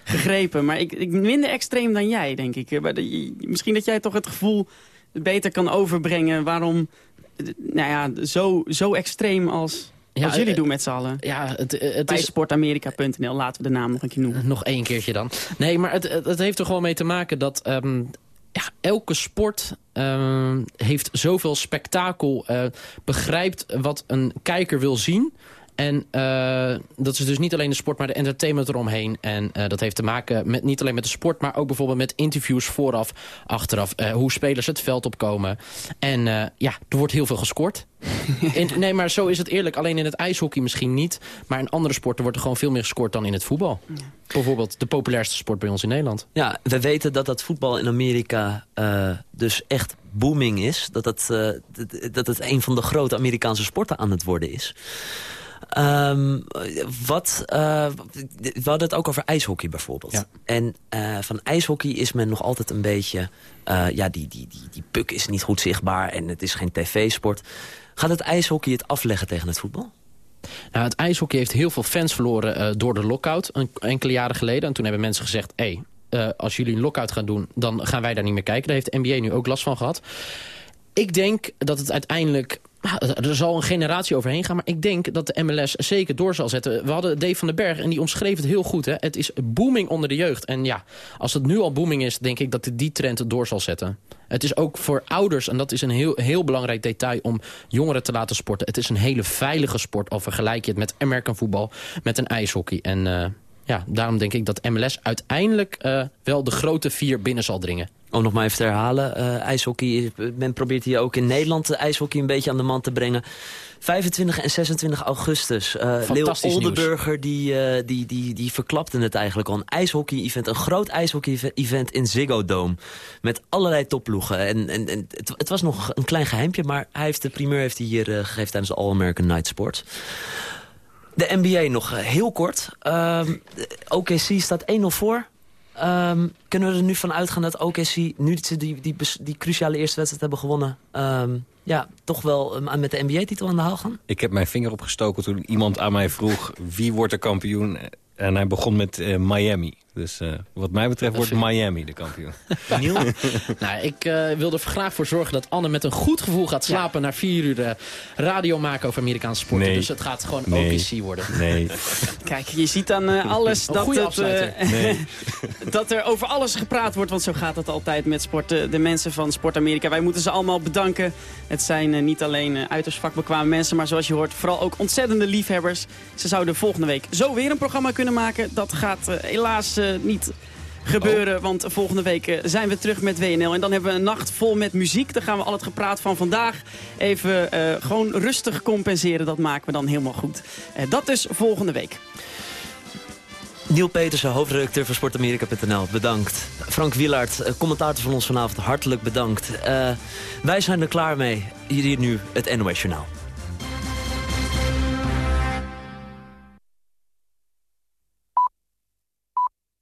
E: gegrepen. Maar ik, ik minder extreem dan jij, denk ik. Misschien dat jij toch het gevoel beter kan overbrengen... waarom nou ja, zo, zo extreem als Wat jullie doen met z'n allen. Ja, het, het Bij is... sportamerika.nl, laten we de naam nog een keer noemen.
I: Nog één keertje dan. Nee, maar het, het heeft er gewoon mee te maken dat... Um, ja, elke sport um, heeft zoveel spektakel, uh, begrijpt wat een kijker wil zien... En uh, dat is dus niet alleen de sport, maar de entertainment eromheen. En uh, dat heeft te maken met niet alleen met de sport, maar ook bijvoorbeeld met interviews vooraf, achteraf. Uh, hoe spelers het veld opkomen. En ja, er wordt heel veel gescoord. in, nee, maar zo is het eerlijk. Alleen in het ijshockey misschien niet. Maar in andere sporten wordt er gewoon veel meer gescoord dan in het voetbal. Ja. Bijvoorbeeld de populairste sport bij ons in Nederland.
C: Ja, we weten dat dat voetbal in Amerika dus echt booming is. Dat het, dat het een van de grote Amerikaanse sporten aan het worden is. Um, wat, uh, we hadden het ook over ijshockey bijvoorbeeld. Ja. En uh, van ijshockey is men nog altijd een beetje... Uh, ja, die, die, die, die puk is niet goed zichtbaar en het is geen tv-sport. Gaat het ijshockey het afleggen tegen het voetbal?
I: Nou, het ijshockey heeft heel veel fans verloren door de lockout enkele jaren geleden. En toen hebben mensen gezegd... Hey, als jullie een lockout gaan doen, dan gaan wij daar niet meer kijken. Daar heeft de NBA nu ook last van gehad. Ik denk dat het uiteindelijk er zal een generatie overheen gaan, maar ik denk dat de MLS zeker door zal zetten. We hadden Dave van den Berg en die omschreef het heel goed. Hè? Het is booming onder de jeugd. En ja, als het nu al booming is, denk ik dat die trend door zal zetten. Het is ook voor ouders, en dat is een heel, heel belangrijk detail... om jongeren te laten sporten. Het is een hele veilige sport, al vergelijk je het met American voetbal... met een ijshockey. En uh, ja, daarom denk ik dat MLS uiteindelijk uh, wel de grote vier binnen zal dringen.
C: Om nog maar even te herhalen, uh, ijshockey, men probeert hier ook in Nederland de ijshockey een beetje aan de man te brengen. 25 en 26 augustus. Uh, Leo Oldenburger die, uh, die, die, die verklapte het eigenlijk al. Een ijshockey-event, een groot ijshockey-event in Ziggo Dome. Met allerlei topploegen. En, en, en het, het, was nog een klein geheimpje, maar hij heeft de primeur heeft hij hier uh, gegeven tijdens de All-American Night Sports. De NBA nog heel kort. OKC staat 1-0 voor. Um, kunnen we er nu van uitgaan dat OKC, nu ze die, die, die, cruciale eerste wedstrijd hebben gewonnen... Um, ja, toch wel met de NBA-titel aan de haal gaan?
D: Ik heb mijn vinger opgestoken toen iemand aan mij vroeg... wie wordt er kampioen? En hij begon met uh, Miami. Dus uh, wat mij betreft wordt Miami de kampioen.
I: Niel? nou, ik uh, wil er graag voor zorgen dat Anne met een goed gevoel gaat slapen... Ja. naar vier uur uh, radio maken over Amerikaanse sporten. Nee. Dus het gaat gewoon nee. OKC worden.
D: Nee.
E: Kijk, je ziet dan alles dat, het, nee. dat er over alles gepraat wordt. Want zo gaat het altijd met sport. De mensen van Sport Amerika. Wij moeten ze allemaal bedanken. Het zijn niet alleen uiterst vakbekwame mensen... maar zoals je hoort vooral ook ontzettende liefhebbers. Ze zouden volgende week zo weer een programma kunnen maken. Dat gaat helaas niet gebeuren. Want volgende week eh, zijn we terug met WNL. En dan hebben we een nacht vol met muziek. Dan gaan we al het gepraat van vandaag even uh, gewoon rustig compenseren. Dat maken we dan helemaal goed. Uh, dat is volgende week.
C: Niel Petersen, hoofdredacteur van sportamerika.nl, bedankt. Frank Wielaert, commentator van ons vanavond, hartelijk bedankt. Uh, wij zijn er klaar mee. Hier, hier nu het NOS Journaal.